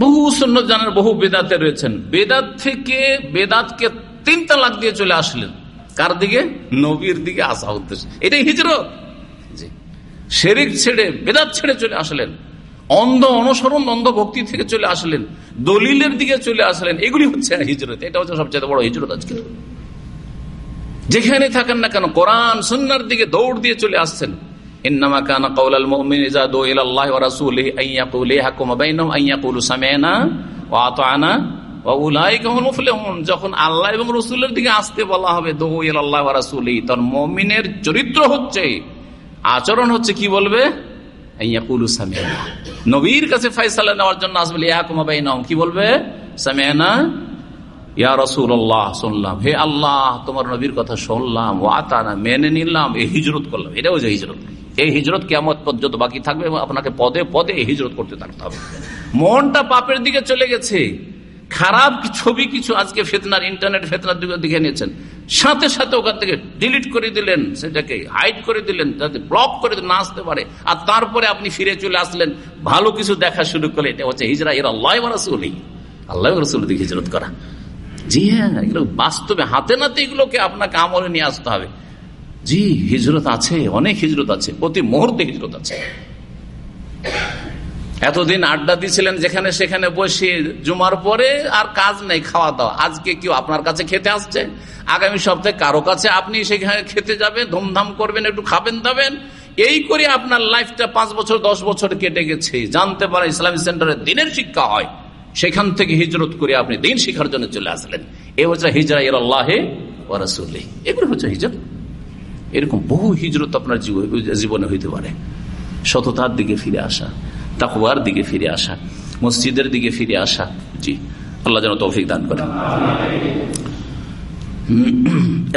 বহু সুন্নত জানার বহু বেদাতে রয়েছেন। বেদাত থেকে বেদাতকে তিন তালাক দিয়ে চলে আসলেন। কার দিকে? নবীর দিকে আসা উদ্দেশ্য এটাই হিজরত। শেরিক ছেড়ে, বেদাত ছেড়ে চলে আসলেন। অন্ধ অনুসরণ, অন্ধ ভক্তি থেকে চলে আসলেন, দলিলের দিকে চলে আসলেন, এগুলি হচ্ছে হিজরত। এটা হচ্ছে সবচেয়ে বড় হিজরত আজকে। যেখানে থাকেন না কেন, কোরআন সন্ন্যার দিকে দৌড় দিয়ে চলে আসছেন। যখন আল্লাহ এবং রাসূলের দিকে আসতে বলা হবে দু ইলাল্লাহি ওয়া রাসূলিহি, তখন মুমিনের চরিত্র হচ্ছে, আচরণ হচ্ছে কি বলবে? ইয়াকুলু সামি'না নবীর কাছে ফাইসালা নেওয়ার জন্য আসবে নাম কি বলবে? ইয়া শুনলাম। হে আল্লাহ, তোমার নবীর কথা শুনলাম। মেনে নিলাম হিজরত করলাম। হিজরত। হিজরত কেমন বাকি থাকবে এবং আপনাকে পদে পদে হিজরত করতে থাকতে হবে। মনটা পাপের দিকে চলে গেছে। খারাপ ছবি কিছু আজকে ফেতনার ইন্টারনেট ফেতনার দিকে দেখে নিয়েছেন। সাথে সাথে ওখান থেকে ডিলিট করে দিলেন, সেটাকে হাইড করে দিলেন যাতে ব্লক করে না আসতে পারে। আর তারপরে আপনি ফিরে চলে আসলেন, ভালো কিছু দেখা শুরু করলে এটা হচ্ছে হিজরা এর আল্লাহ রসুলই আল্লাহ রসুল দিকে হিজরত করা। জি হ্যাঁ এগুলো বাস্তবে হাতে নাতে এগুলোকে আপনাকে আমলে নিয়ে আসতে হবে। জি, হিজরত আছে, অনেক হিজরত আছে, প্রতি মুহূর্তে হিজরত আছে। এতদিন আড্ডা দিয়েছিলেন যেখানে সেখানে বসে জুমার পরে আর কাজ নেই, খাওয়া দাওয়া। আজকে কেউ আপনার কাছে খেতে আসছে? আগামী সপ্তাহে কারও কাছে আপনি সেখানে খেতে যাবেন, ধুমধাম করবেন, একটু খাবেন দাবেন। এই করে আপনার লাইফটা পাঁচ বছর, দশ বছর কেটে গেছে। জানতে পারে ইসলামী সেন্টারে দিনের শিক্ষা হয়। সেখান থেকে হিজরত করে আপনি দিন শিখার জন্য চলে আসলেন। এ হচ্ছে হিজরা এর আল্লাহে ওরাসুল্লি এগুলো হচ্ছে হিজর। এরকম বহু হিজরত আপনার জীবনে হইতে পারে। সততার দিকে ফিরে আসা। তাকুয়ার দিকে ফিরে আসা, মসজিদের দিকে ফিরে আসা। জি, আল্লাহ যেন তৌফিক দান করে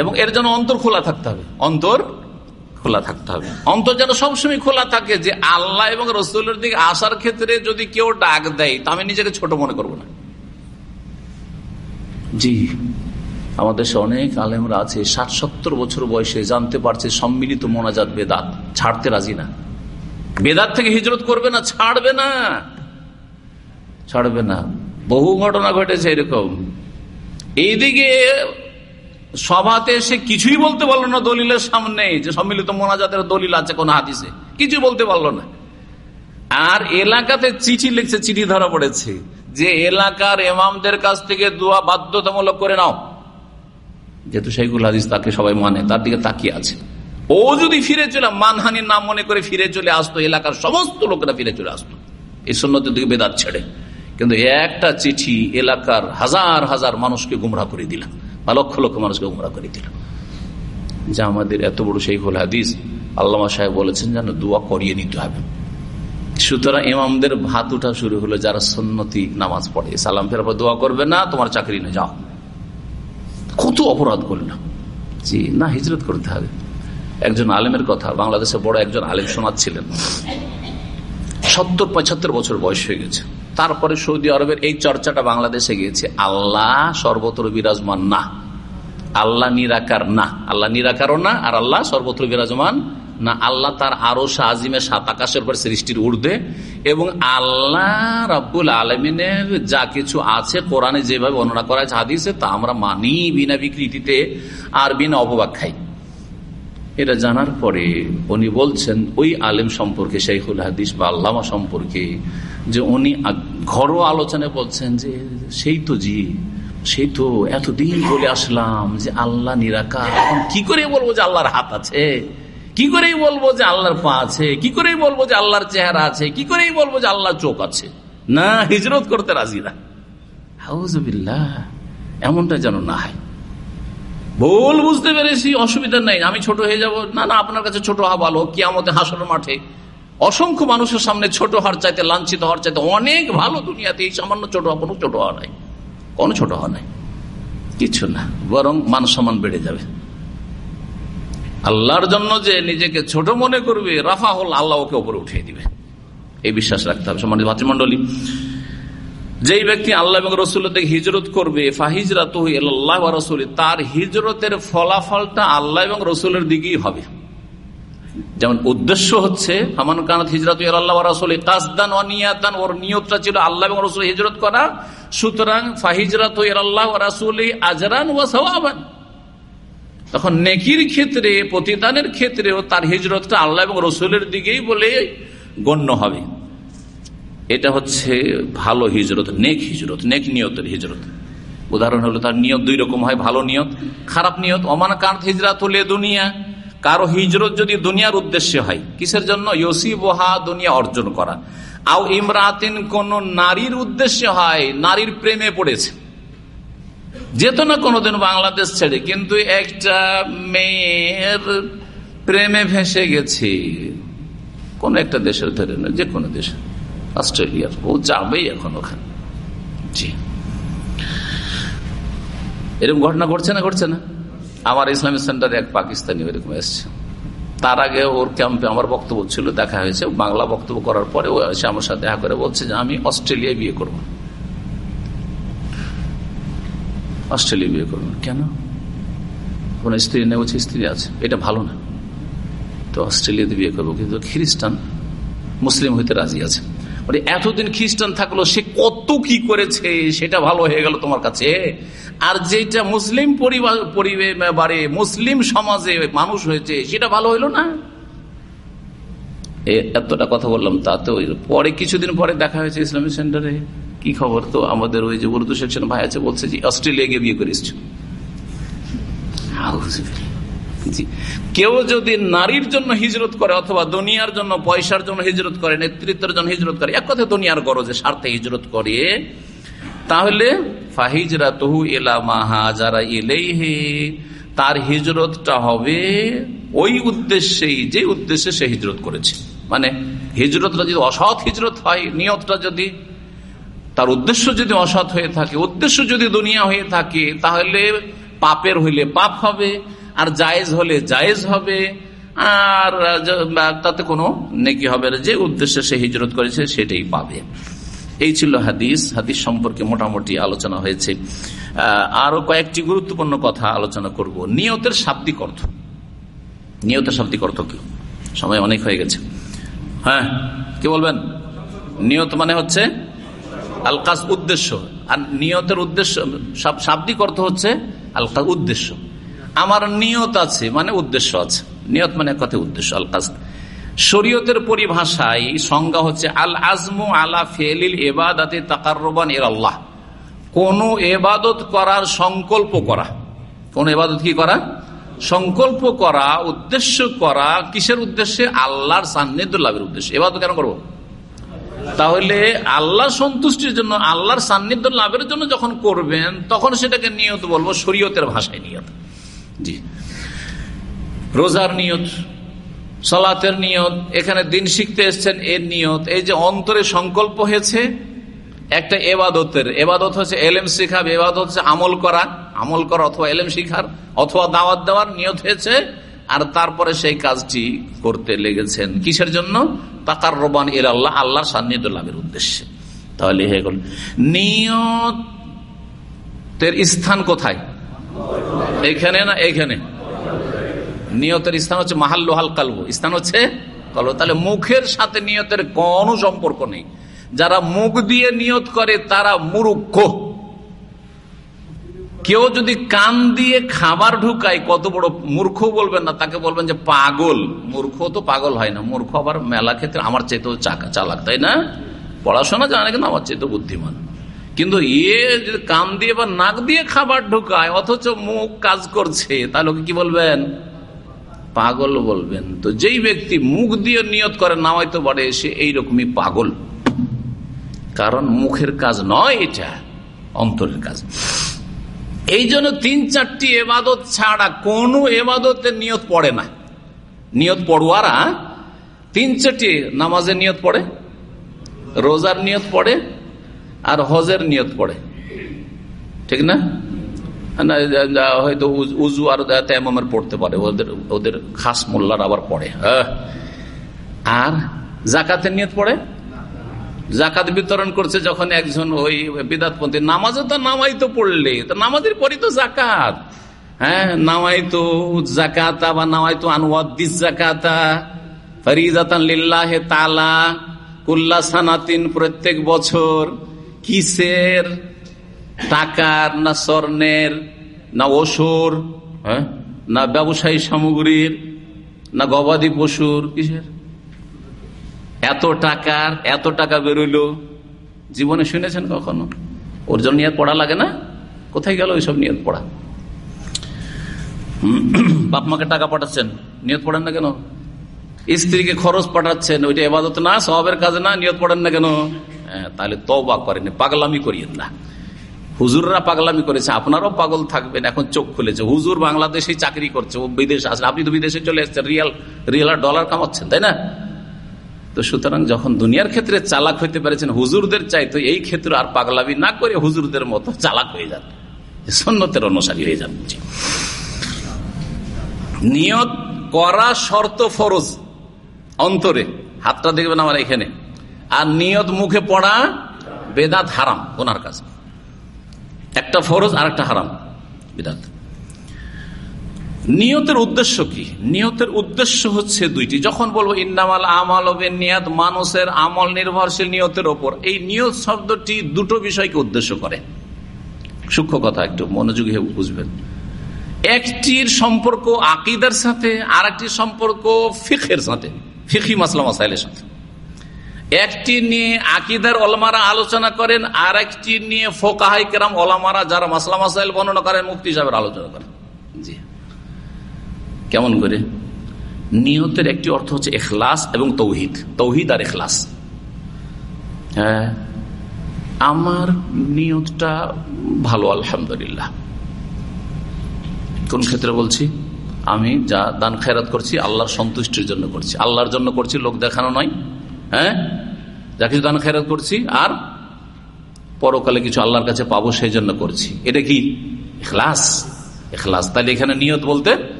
এবং এর জন্য অন্তর খোলা থাকতে হবে। অন্তর খোলা থাকতে হবে। অন্তর যেন সবসময় খোলা থাকে যে আল্লাহ এবং রসুলের দিকে আসার ক্ষেত্রে যদি কেউ ডাক দেয়, তা আমি নিজেকে ছোট মনে করব না। জি, আমাদের দেশে অনেক আলেমরা আছে, ষাট সত্তর বছর বয়সে জানতে পারছে সম্মিলিত মোনাজাত বেদাত। ছাড়তে রাজি না। বেদাত থেকে হিজরত করবে না, ছাড়বে না। ছাড়বে না। বহু ঘটনা ঘটেছে এরকম। এইদিকে সভাতে সে কিছুই বলতে পারল না দলিলের সামনে, যে সম্মিলিত মোনাজাতের দলিল আছে কোন হাদিসে। কিছু বলতে পারল না। আর এলাকাতে চিঠি লিখছে, চিঠি ধরা পড়েছে, যে এলাকার এমামদের কাছ থেকে দোয়া বাধ্যতামূলক করে নাও। যেহেতু সেইগুল হাদিস তাকে সবাই মানে তার দিকে তাকিয়ে আছে। ও যদি ফিরে চলে, মানহানির নাম মনে করে ফিরে চলে আসতো, এলাকার সমস্ত লোকেরা ফিরে চলে আসতো। এই সন্ন্যতের দিকে বেদাত ছেড়ে। কিন্তু একটা চিঠি এলাকার হাজার হাজার মানুষকে গুমরা করে দিলাম বা লক্ষ লক্ষ মানুষকে গুমরা করে দিলাম যা আমাদের এত বড় সেই হল হাদিস, আল্লামা সাহেব বলেছেন যেন দোয়া করিয়ে নিতে হবে। সুতরাং ইমামদের ভাত উঠা শুরু হলো যারা সন্নতি নামাজ পড়ে। সালাম ফেরার পর দোয়া করবে না, তোমার চাকরি না যাও। কত অপরাধ করল। জি, না, হিজরত করতে হবে। একজন আলেমের কথা, বাংলাদেশে বড় একজন আলেম শোনাচ্ছিলেন। সত্তর পঁচাত্তর বছর বয়স হয়ে গেছে। তারপরে সৌদি আরবের এই চর্চাটা বাংলাদেশে গিয়েছে। আল্লাহ সর্বত্র বিরাজমান না। আল্লাহ নিরাকার না। আল্লাহ নিরাকারও না, আর আল্লাহ সর্বত্র বিরাজমান না। আল্লাহ তার আরও আজিমে সাত আকাশের পর সৃষ্টির ঊর্ধ্বে এবং আল্লাহ রাব্বুল আলমিনের যা কিছু আছে কোরআনে যেভাবে বর্ণনা করা আছে হাদিসে, তা আমরা মানি বিনা বিকৃতিতে আর বিনা অপব্যাখ্যায়। এটা জানার পরে উনি বলছেন, ওই আলেম সম্পর্কে শেখুল হাদিস বা আল্লামা সম্পর্কে যে উনি ঘরোয়া আলোচনায় বলছেন যে সেই তো জি, সেই তো এতদিন বলে আসলাম যে আল্লাহ নিরাকার। এখন কি করে বলব যে আল্লাহর হাত আছে? কি করেই বলব যে আল্লাহর পা আছে? কি করেই বলব যে আল্লাহর চেহারা আছে? কি করেই বলব যে আল্লাহর চোখ আছে? না, হিজরত করতে রাজি না। হাউজবিল্লাহ, এমনটা যেন না হয়। ভুল বুঝতে পেরেছি, অসুবিধা নেই, আমি ছোট হয়ে যাব। না না, আপনার কাছে ছোট হওয়া ভালো, কিয়ামতে হাসর মাঠে। অসংখ্য মানুষের সামনে ছোট হওয়ার চাইতে, লাঞ্ছিত হওয়ার চাইতে অনেক ভালো দুনিয়াতে এই সামান্য ছোট হওয়া কোনো ছোট হওয়া নাই। কোনো ছোট হওয়া নাই। কিছু না, বরং মান সম্মান বেড়ে যাবে। আল্লাহর জন্য যে নিজেকে ছোট মনে করবে রাফা হল আল্লাহ ওকে ওপরে উঠিয়ে দিবে। এই বিশ্বাস রাখতে হবে। সম্মানিত ভাতৃমন্ডলী যেই ব্যক্তি আল্লাহ এবং রসুল থেকে হিজরত করবে ফাহিজরা তো আল্লাহ রসুল, তার হিজরতের ফলাফলটা আল্লাহ এবং রসুলের দিকেই হবে। যেমন উদ্দেশ্য হচ্ছে হামান কানাত হিজরত আল্লাহ রসুল কাসদান অনিয়াতান ওর নিয়তটা ছিল আল্লাহ এবং রসুল হিজরত করা। সুতরাং ফাহিজরাত আল্লাহ রাসুল আজরান ও সওয়াবান। তখন নেকির ক্ষেত্রে, প্রতিদানের ক্ষেত্রেও তার হিজরতটা আল্লাহ এবং রসুলের দিকেই বলে গণ্য হবে। এটা হচ্ছে ভালো হিজরত, নেক হিজরত, নেক নিয়তের হিজরত। উদাহরণ হলো তার নিয়ত দুই রকম হয়, ভালো নিয়ত, খারাপ নিয়ত। অমান কার হিজরাত হলে দুনিয়া, কারও হিজরত যদি দুনিয়ার উদ্দেশ্যে হয়, কিসের জন্য? ইসিবহা দুনিয়া অর্জন করা। আও ইমরাতিন কোন নারীর উদ্দেশ্যে হয়, নারীর প্রেমে পড়েছে। যেত না কোনোদিন বাংলাদেশ ছেড়ে, কিন্তু একটা মেয়ের প্রেমে ভেসে গেছে। কোন একটা দেশের ধরে না যে কোনো দেশে অস্ট্রেলিয়ার। ও যাবেই এখন ওখানে। জি। এরকম ঘটনা ঘটছে না ঘটছে না? আমার ইসলামী সেন্টারে এক পাকিস্তানি এরকম এসছে। তার আগে ওর ক্যাম্পে আমার বক্তব্য ছিল, দেখা হয়েছে। বাংলা বক্তব্য করার পরে ও এসে আমার সাথে দেখা করে বলছে যে, আমি অস্ট্রেলিয়ায় বিয়ে করব। অস্ট্রেলিয়া বিয়ে করব। কেন? কোনো স্ত্রী নেই, বলছে, স্ত্রী আছে। এটা ভালো না। তো অস্ট্রেলিয়াতে বিয়ে করব। কিন্তু খ্রিস্টান, মুসলিম হইতে রাজি আছে। মানে এতদিন খ্রিস্টান থাকল, সে কত কি করেছে? সেটা ভালো হয়ে গেল তোমার কাছে? আর যেটা মুসলিম পরিবার পরিবারে মুসলিম সমাজে মানুষ হয়েছে, সেটা ভালো হইল না? এতটা কথা বললাম তাতে পরে কিছুদিন পরে দেখা হয়েছে ইসলামী সেন্টারে। কি খবর তো? আমাদের ওই যে উর্দু সেকশন ভাই আছে, বলছে যে অস্ট্রেলিয়া গিয়ে বিয়ে করে এসছো কেউ যদি নারীর জন্য হিজরত করে অথবা দুনিয়ার জন্য পয়সার জন্য হিজরত করে, নেতৃত্বের জন্য হিজরত করে, এক কথা দুনিয়ার গরজে স্বার্থে হিজরত করে, তাহলে ফাহিজরা তহু এলা মাহা যারা এলেই হে তার হিজরতটা হবে ওই উদ্দেশ্যেই, যে উদ্দেশ্যে সে হিজরত করেছে। মানে হিজরতটা যদি অসৎ হিজরত হয়, নিয়তটা যদি, তার উদ্দেশ্য যদি অসৎ হয়ে থাকে, উদ্দেশ্য যদি দুনিয়া হয়ে থাকে, তাহলে পাপের হইলে পাপ হবে আর জায়েজ হলে জায়েজ হবে, আর তাতে কোনো নেকি হবে না। যে উদ্দেশ্যে সে হিজরত করেছে, সেটাই পাবে। এই ছিল হাদিস। হাদিস সম্পর্কে মোটামুটি আলোচনা হয়েছে। আরও কয়েকটি গুরুত্বপূর্ণ কথা আলোচনা করব। নিয়তের শাব্দিক অর্থ। নিয়তের শাব্দিক অর্থ কি? সময় অনেক হয়ে গেছে। হ্যাঁ কি বলবেন? নিয়ত মানে হচ্ছে আলকাস উদ্দেশ্য। আর নিয়তের উদ্দেশ্য শাব্দিক অর্থ হচ্ছে আলকাস উদ্দেশ্য। আমার নিয়ত আছে মানে উদ্দেশ্য আছে। নিয়ত মানে কথা উদ্দেশ্য আল কাজ শরীয়তের পরিভাষায় সংজ্ঞা হচ্ছে আল আজমু আলা ফেলিল এবাদাতে তাকারবান এর আল্লাহ কোন এবাদত করার সংকল্প করা। কোন এবাদত কি করা? সংকল্প করা, উদ্দেশ্য করা, কিসের উদ্দেশ্যে? আল্লাহর সান্নিধ্য লাভের উদ্দেশ্যে। এবাদত কেন করব? তাহলে আল্লাহ সন্তুষ্টির জন্য, আল্লাহর সান্নিধ্য লাভের জন্য যখন করবেন, তখন সেটাকে নিয়ত বলব শরীয়তের ভাষায় নিয়ত। জি রোজার নিয়ত, সলাতের নিয়ত, এখানে দিন শিখতে এসছেন এর নিয়ত। এই যে অন্তরে সংকল্প হয়েছে, একটা এবাদতের। এবাদত হচ্ছে এলেম শিখা, এবাদত হচ্ছে আমল করা। আমল করা অথবা এলেম শিখার, অথবা দাওয়াত দেওয়ার নিয়ত হয়েছে, আর তারপরে সেই কাজটি করতে লেগেছেন। কিসের জন্য? তাকার রোবান এর আল্লাহ আল্লাহর সান্নিধ্য লাভের উদ্দেশ্যে। তাহলে হয়ে গেল নিয়তের স্থান কোথায়? এখানে না এখানে? নিয়তের স্থান হচ্ছে মাহাল্লোহাল কালব। স্থান হচ্ছে কলব। তাহলে মুখের সাথে নিয়তের কোনো সম্পর্ক নেই। যারা মুখ দিয়ে নিয়ত করে, তারা মুরুক্ষ কেউ যদি কান দিয়ে খাবার ঢুকায়, কত বড় মূর্খ বলবেন না, তাকে বলবেন যে পাগল। মূর্খ তো পাগল হয় না। মূর্খ আবার মেলা ক্ষেত্রে আমার চেয়েতেও চাকা চালাক, তাই না? পড়াশোনা জানে কিন্তু আমার চেয়েতেও বুদ্ধিমান। কিন্তু ইয়ে যদি কান দিয়ে বা নাক দিয়ে খাবার ঢুকায়, অথচ মুখ কাজ করছে, তাহলে কি বলবেন? পাগল বলবেন। তো যেই ব্যক্তি মুখ দিয়ে নিয়ত করে নামাইতে পারে সে এইরকমই পাগল। কারণ মুখের কাজ নয় এটা, অন্তরের কাজ। এই জন্য তিন চারটি এবাদত ছাড়া কোনো এবাদতের নিয়ত পড়ে না। নিয়ত পড়ুয়ারা, তিন চারটি নামাজের নিয়ত পড়ে, রোজার নিয়ত পড়ে আর হজের নিয়ত পড়ে। ঠিক না? হয়তো উজু আর তেমামের পড়তে পারে, ওদের ওদের খাস মোল্লার আবার পড়ে হ্যাঁ। আর জাকাতের নিয়ত পড়ে? জাকাত বিতরণ করছে যখন একজন ওই বিদাতপন্থী, নামাজে তো নামাই তো পড়লে তো নামাজের পরই তো জাকাত। হ্যাঁ নামাই তো জাকাতা বা নামাই তো আনুয়াদিস জাকাতা। ফরিদাতান লিল্লাহে তালা কুল্লা সানাতিন প্রত্যেক বছর। কিসের? টাকার, না স্বর্ণের, না ওষুর হ্যাঁ? না ব্যবসায়ী সামগ্রীর, না গবাদি পশুর, কিসের? এত টাকার, এত টাকা বেরোইলো। জীবনে শুনেছেন কখনো? ওর জন্য নিয়ত পড়া লাগে না? কোথায় গেল ওইসব নিয়ত পড়া? বাপ মাকে টাকা পাঠাচ্ছেন? নিয়ত পড়েন না কেন? স্ত্রীকে খরচ পাঠাচ্ছেন? ওইটা এবাদত না সবের কাজে না, নিয়ত পড়েন না কেন? তাহলে তবা করেন, পাগলামি করিয়েন না। হুজুররা পাগলামি করেছে, আপনারও পাগল থাকবেন, এখন চোখ খুলেছে। হুজুর বাংলাদেশে চাকরি করছে, ও বিদেশে আসলে আপনি তো বিদেশে চলে এসছেন, রিয়াল রিয়াল আর ডলার কামাচ্ছেন, তাই না? তো সুতরাং যখন দুনিয়ার ক্ষেত্রে চালাক হইতে পেরেছেন, হুজুরদের চাইতো এই ক্ষেত্রে আর পাগলামি না করে হুজুরদের মতো চালাক হয়ে যান। সন্ন্যতের অনুসারী হয়ে যান নিয়ত করা শর্ত ফরজ, অন্তরে। হাতটা দেখবেন আমার এখানে। আর নিয়ত মুখে পড়া বেদাত হারাম, ওনার কাছে একটা ফরজ আর একটা হারাম বেদাত। নিয়তের উদ্দেশ্য কি? নিয়তের উদ্দেশ্য হচ্ছে দুইটি। যখন বলব, ইন্নামাল আমল নিয়াত মানুষের আমল নির্ভরশীল নিয়তের ওপর। এই নিয়ত শব্দটি দুটো বিষয়কে উদ্দেশ্য করে। সূক্ষ্ম কথা, একটু মনোযোগী বুঝবেন। একটির সম্পর্ক আকিদার সাথে আর সম্পর্ক ফিখের সাথে ফিখি মাসলা মাসাইলের সাথে। একটি নিয়ে আকিদার অলমারা আলোচনা করেন আর একটি নিয়ে ফোকাহাই কেরাম ওলামারা যারা মাসলা মাসাইল বর্ণনা করেন মুক্তি সাহেবের আলোচনা করেন। জি। কেমন করে? নিয়তের একটি অর্থ হচ্ছে এখলাস এবং তৌহিদ। তৌহিদ আর এখলাস। হ্যাঁ। আমার নিয়তটা ভালো, আলহামদুলিল্লাহ। কোন ক্ষেত্রে বলছি? আমি যা দান খেরাত করছি, আল্লাহর সন্তুষ্টির জন্য করছি। আল্লাহর জন্য করছি, লোক দেখানো নয়। হ্যাঁ? যা কিছু দান খেরাত করছি, আর পরকালে কিছু আল্লাহর কাছে পাবো সেই জন্য করছি। এটা কি? এখলাস। এখলাস। তাহলে এখানে নিয়ত বলতে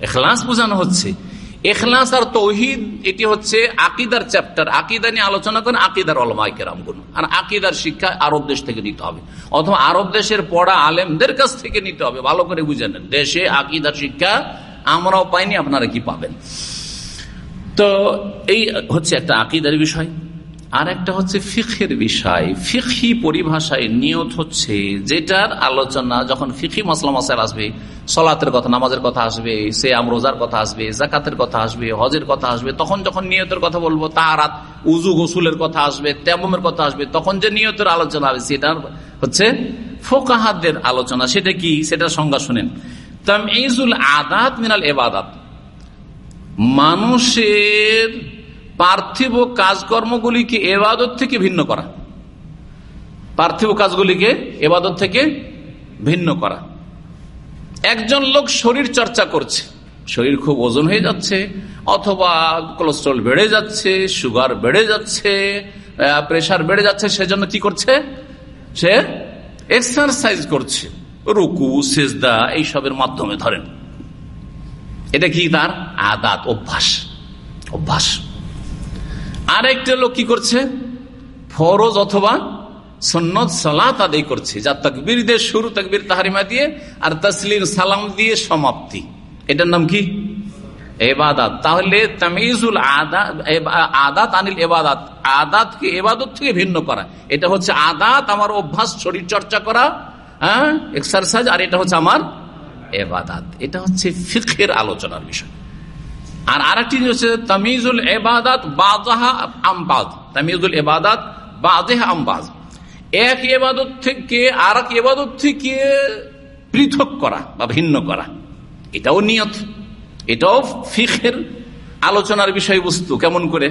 এখলাস বোঝানো হচ্ছে। এখলাস আর তৌহিদ, এটি হচ্ছে আকিদার চ্যাপ্টার আকিদা নিয়ে আলোচনা করেন, আকিদার অলমাইকেরামগুন আর আকিদার শিক্ষা আরব দেশ থেকে নিতে হবে। অথবা আরব দেশের পড়া আলেমদের কাছ থেকে নিতে হবে। ভালো করে বুঝে নেন। দেশে আকিদার শিক্ষা আমরাও পাইনি, আপনারা কি পাবেন? তো এই হচ্ছে একটা আকিদার বিষয়। আর একটা হচ্ছে ফিখের বিষয়। ফিখি পরিভাষায় নিয়ত হচ্ছে যেটার আলোচনা যখন ফিখি মশলা মশাল আসবে, সলাতের কথা, নামাজের কথা আসবে সে আমরোজার কথা আসবে জাকাতের কথা আসবে, হজের কথা আসবে, তখন যখন নিয়তের কথা বলব তাহারাত উজু গোসুলের কথা আসবে তেমমের কথা আসবে, তখন যে নিয়তের আলোচনা হবে, সেটার হচ্ছে ফোকাহাদের আলোচনা। সেটা কি? সেটার সংজ্ঞা শুনেন। তামিজুল আদাত মিনাল এবাদাত। মানুষের পার্থিব কাজকর্মগুলিকে এবাদত থেকে ভিন্ন করা। পার্থিব কাজগুলিকে এবাদত থেকে ভিন্ন করা। একজন লোক শরীর চর্চা করছে, শরীর খুব ওজন হয়ে যাচ্ছে, অথবা কোলেস্ট্রল বেড়ে যাচ্ছে সুগার বেড়ে যাচ্ছে প্রেশার বেড়ে যাচ্ছে, সেজন্য কি করছে? সে এক্সারসাইজ করছে। রুকু, সেজদা, এইসবের মাধ্যমে ধরেন। এটা কি তার? আদাত অভ্যাস। অভ্যাস। আরেকটা লোক কি করছে? ফরজ অথবা সন্ন্যত সালাত আদায় করছে। যা তকবির দিয়ে শুরু, তকবির তাহারিমা দিয়ে আর তসলিম, সালাম দিয়ে সমাপ্তি। এটার নাম কি? এবাদাত। তাহলে তামিজুল আদাত আনিল এবাদাত। আদাতকে এবাদত থেকে ভিন্ন করা। এটা হচ্ছে আদাত, আমার অভ্যাস শরীর চর্চা করা হ্যাঁ এক্সারসাইজ আর এটা হচ্ছে আমার এবাদাত এটা হচ্ছে ফিখের আলোচনার বিষয়। আর আরেকটি হচ্ছে তামিজুল এবাদাত বাজাহা তামিজুল এবাদাত বাজেহা আমবাজ এক এবাদত থেকে আর এক এবাদত থেকে পৃথক করা বা ভিন্ন করা, এটাও নিয়ত, এটাও ফিখের আলোচনার বিষয়বস্তু। কেমন করে?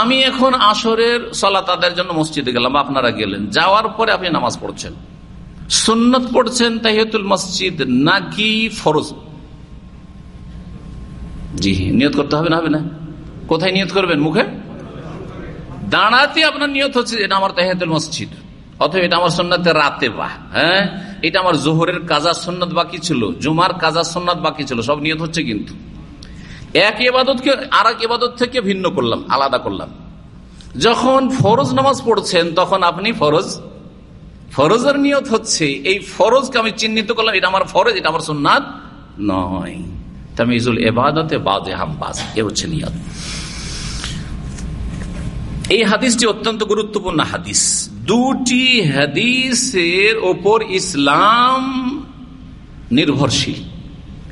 আমি এখন আসরের সলা তাদের জন্য মসজিদে গেলাম, আপনারা গেলেন, যাওয়ার পরে আপনি নামাজ পড়ছেন। সুন্নত পড়ছেন তাহিয়াতুল মসজিদ নাকি ফরজ? জি, নিয়ত করতে হবে না হবে না। কোথায় নিয়ত করবেন, মুখে? দাঁড়াতে আপনার নিয়ত হচ্ছে এটা আমার তাহিয়াতুল মসজিদ, অথবা এটা আমার সন্ন্যতে রাতে বা হ্যাঁ? এটা আমার জোহরের কাজা সন্ন্যত বাকি ছিল, জুমার কাজা সন্ন্যত বাকি ছিল, সব নিয়ত হচ্ছে কিন্তু। এক এবাদতকে আর এক এবাদত থেকে ভিন্ন করলাম, আলাদা করলাম। যখন ফরজ নামাজ পড়ছেন, তখন আপনি ফরজ ফরজের নিয়ত হচ্ছে, এই ফরজকে আমি চিহ্নিত করলাম, এটা আমার ফরজ, এটা আমার সোননাথ নয়। তামিজুল এবাদতে বাদে হাম্বাজ, এ হচ্ছে নিয়ত। এই হাদিসটি অত্যন্ত গুরুত্বপূর্ণ হাদিস। দুটি হাদিসের ওপর ইসলাম নির্ভরশীল।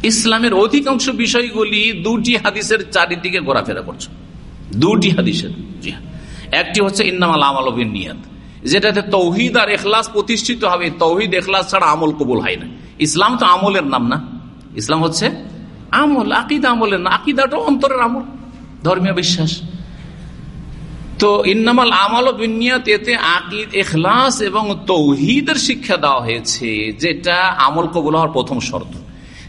ইসলামের অধিকাংশ বিষয়গুলি দুটি হাদিসের চারিদিকে ঘোরাফেরা করছে। দুটি হাদিসের হ্যাঁ। একটি হচ্ছে ইন্নামাল আমল নিয়াত। যেটাতে তৌহিদ আর এখলাস প্রতিষ্ঠিত হবে তৌহিদ, এখলাস ছাড়া আমল কবুল হয় না। ইসলাম তো আমলের নাম না। ইসলাম হচ্ছে আমল, আকিদা আমলের না। আকিদাটাও অন্তরের আমল, ধর্মীয় বিশ্বাস। তো ইন্নামাল আমল বিনিয়াত, এতে আকিদ, এখলাস এবং তৌহিদের শিক্ষা দেওয়া হয়েছে, যেটা আমল কবুল হওয়ার প্রথম শর্ত।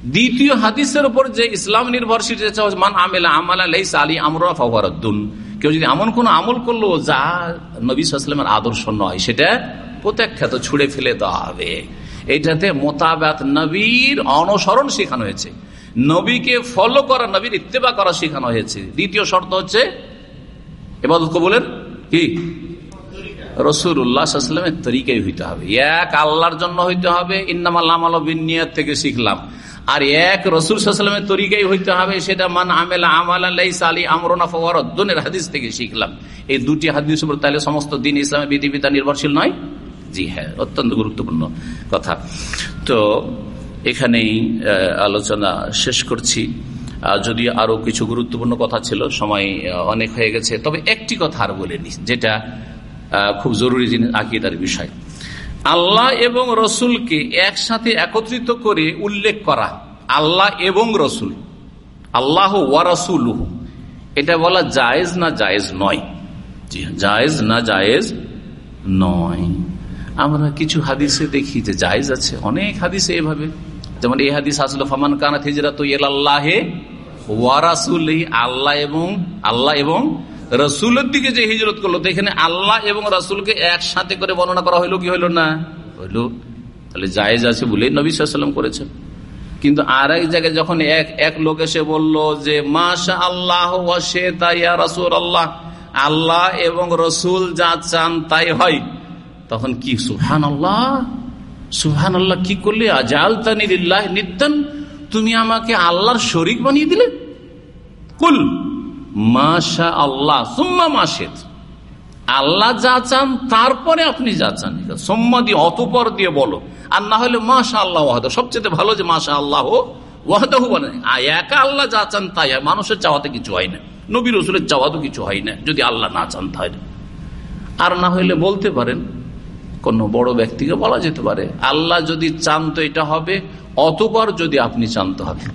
দ্বিতীয় হাদিসের উপর যে ইসলাম নির্ভরশীল মান আমেলা আমালা আলী আমরা ফাওয়ারদ্দুন কেউ যদি এমন কোন আমল করল যা নবী সাল্লামের আদর্শ নয়, সেটা প্রত্যাখ্যাত, ছুড়ে ফেলে দেওয়া হবে। এটাতে মোতাবাত নবীর অনুসরণ শেখানো হয়েছে। নবীকে ফলো করা, নবীর ইত্তেবা করা শেখানো হয়েছে। দ্বিতীয় শর্ত হচ্ছে এবাদত কবুলের কি? রসুল্লাহামের তরিকাই হইতে হবে। এক আল্লাহর জন্য হইতে হবে। ইন্নামাল বিনিয়াত থেকে শিখলাম। আর এক রসুল সাল্লামের তরিকাই হইতে হবে সেটা, মান আমেলা আমাল আমরনা ফওয়ারদ্দনের হাদিস থেকে শিখলাম। এই দুটি হাদিস উপর তাহলে সমস্ত দিন ইসলামের বিধিবিধা নির্ভরশীল নয়? জি হ্যাঁ অত্যন্ত গুরুত্বপূর্ণ কথা। তো এখানেই আলোচনা শেষ করছি। যদি আরও কিছু গুরুত্বপূর্ণ কথা ছিল, সময় অনেক হয়ে গেছে, তবে একটি কথা আর বলেনি যেটা খুব জরুরি জিনিস, আকিদার বিষয়। আল্লাহ এবং রসুলকে একসাথে একত্রিত করে উল্লেখ করা। আল্লাহ এবং রসুল। আল্লাহ ওয়ারসুল এটা বলা জায়েজ না জায়েজ নয়। জায়েজ না জায়েজ নয়। আমরা কিছু হাদিসে দেখি যে জায়েজ আছে। অনেক হাদিসে এভাবে। যেমন এই হাদিস, আসলো, ফামান কানা হিজরা তো এল আল্লাহে ওয়ারাসুল আল্লাহ এবং আল্লাহ এবং রসুলের দিকে যে হিজরত করল, তো এখানে আল্লাহ এবং রসুলকে একসাথে করে বর্ণনা করা হইল, কি হইল না? হইল। তাহলে জায়েজ আছে বলেই নবী সাল্লাম করেছেন। কিন্তু আর এক জায়গায় যখন এক এক লোক এসে বলল যে মাশা আল্লাহ আল্লাহ আল্লাহ এবং রসুল যা চান তাই হয়। তখন কি সুহান আল্লাহ সুহান আল্লাহ কি করলে? আজাল তানিল্লাহ নিত্যান তুমি আমাকে আল্লাহর শরিক বানিয়ে দিলে? কুল। মাশা আল্লাহ সুম্মা মাসেদ আল্লাহ যা চান, তারপরে আপনি যা চান। সোম্মা দিয়ে, অতপর দিয়ে বলো। আর না হলে মাশা আল্লাহ ওয়াহাদ। সবচেয়ে ভালো যে মাশা আল্লাহ একা আল্লাহ যা চান, তাই মানুষের চাওয়াতে কিছু হয় না। নবী রসুলের চাওয়াতে কিছু হয় না, যদি আল্লাহ না চান তাই আর না হইলে বলতে পারেন, কোন বড় ব্যক্তিকে বলা যেতে পারে, আল্লাহ যদি চান তো এটা হবে, অতপর যদি আপনি চান তো হবে।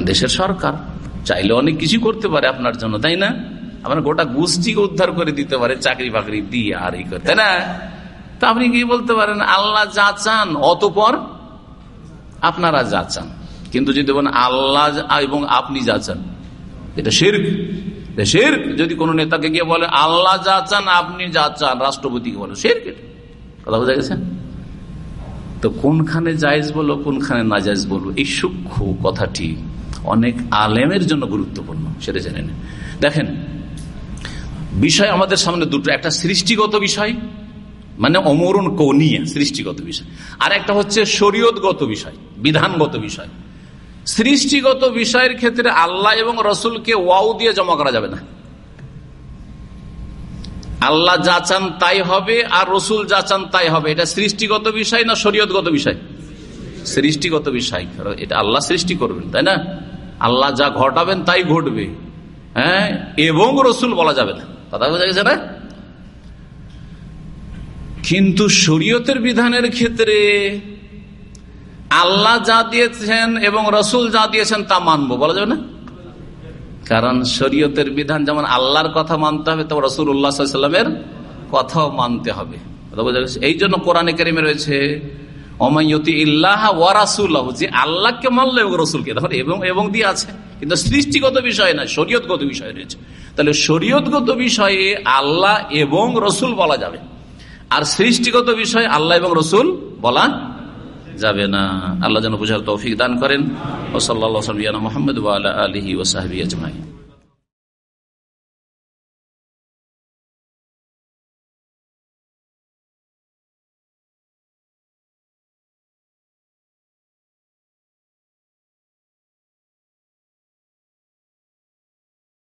দেশের সরকার। চাইলে অনেক কিছু করতে পারে আপনার জন্য, তাই না? আপনার গোটা গোষ্ঠীকে উদ্ধার করে দিতে পারে, চাকরি বাকরি দিয়ে আর এই করে, তাই না? তা আপনি কি বলতে পারেন, আল্লাহ যা চান, অতপর আপনারা যা চান। কিন্তু যদি বলেন আল্লাহ এবং আপনি যা চান, এটা শেরক। শের যদি কোন নেতাকে গিয়ে বলে, আল্লাহ যা চান, আপনি যা চান, রাষ্ট্রপতিকে বলে শের কথা বোঝা গেছে? তো কোনখানে জায়জ বলো কোনখানে না জায়জ বলব এই সূক্ষ্ম কথাটি অনেক আলেমের জন্য গুরুত্বপূর্ণ, সেটা জেনে নেন। দেখেন, বিষয় আমাদের সামনে দুটো, একটা সৃষ্টিগত বিষয় মানে অমরণ কৌনিয়া সৃষ্টিগত বিষয়। আর একটা হচ্ছে শরীয়তগত বিষয়, বিধানগত বিষয়। সৃষ্টিগত বিষয়ের ক্ষেত্রে আল্লাহ এবং রসুলকে ওয়াও দিয়ে জমা করা যাবে না। আল্লাহ যা চান তাই হবে, আর রসুল যা চান তাই হবে। এটা সৃষ্টিগত বিষয় না শরীয়তগত বিষয়? সৃষ্টিগত বিষয়। এটা আল্লাহ সৃষ্টি করবেন, তাই না? আল্লাহ যা ঘটাবেন তাই ঘটবে। হ্যাঁ? এবং রসুল বলা যাবে না। কথা বোঝা গেছে না? কিন্তু শরীয়তের বিধানের ক্ষেত্রে আল্লাহ যা দিয়েছেন এবং রসুল যা দিয়েছেন তা মানবো, বলা যাবে না? কারণ শরীয়তের বিধান যেমন আল্লাহর কথা মানতে হবে, তেমন রসুল উল্লাহামের কথাও মানতে হবে। এই জন্য কোরআনে কেরিমে রয়েছে ইল্লাহ যে এবং রসুলকে। এবং এবং দিয়ে আছে। কিন্তু সৃষ্টিগত বিষয় বিষয় রয়েছে। তাহলে বিষয়ে আল্লাহ এবং রসুল বলা যাবে। আর সৃষ্টিগত বিষয় আল্লাহ এবং রসুল বলা যাবে না। আল্লাহ যেন বুঝার তৌফিক দান করেন। ও সাল্লাহ মোহাম্মদ আলহি ওসাহাবি আজমাই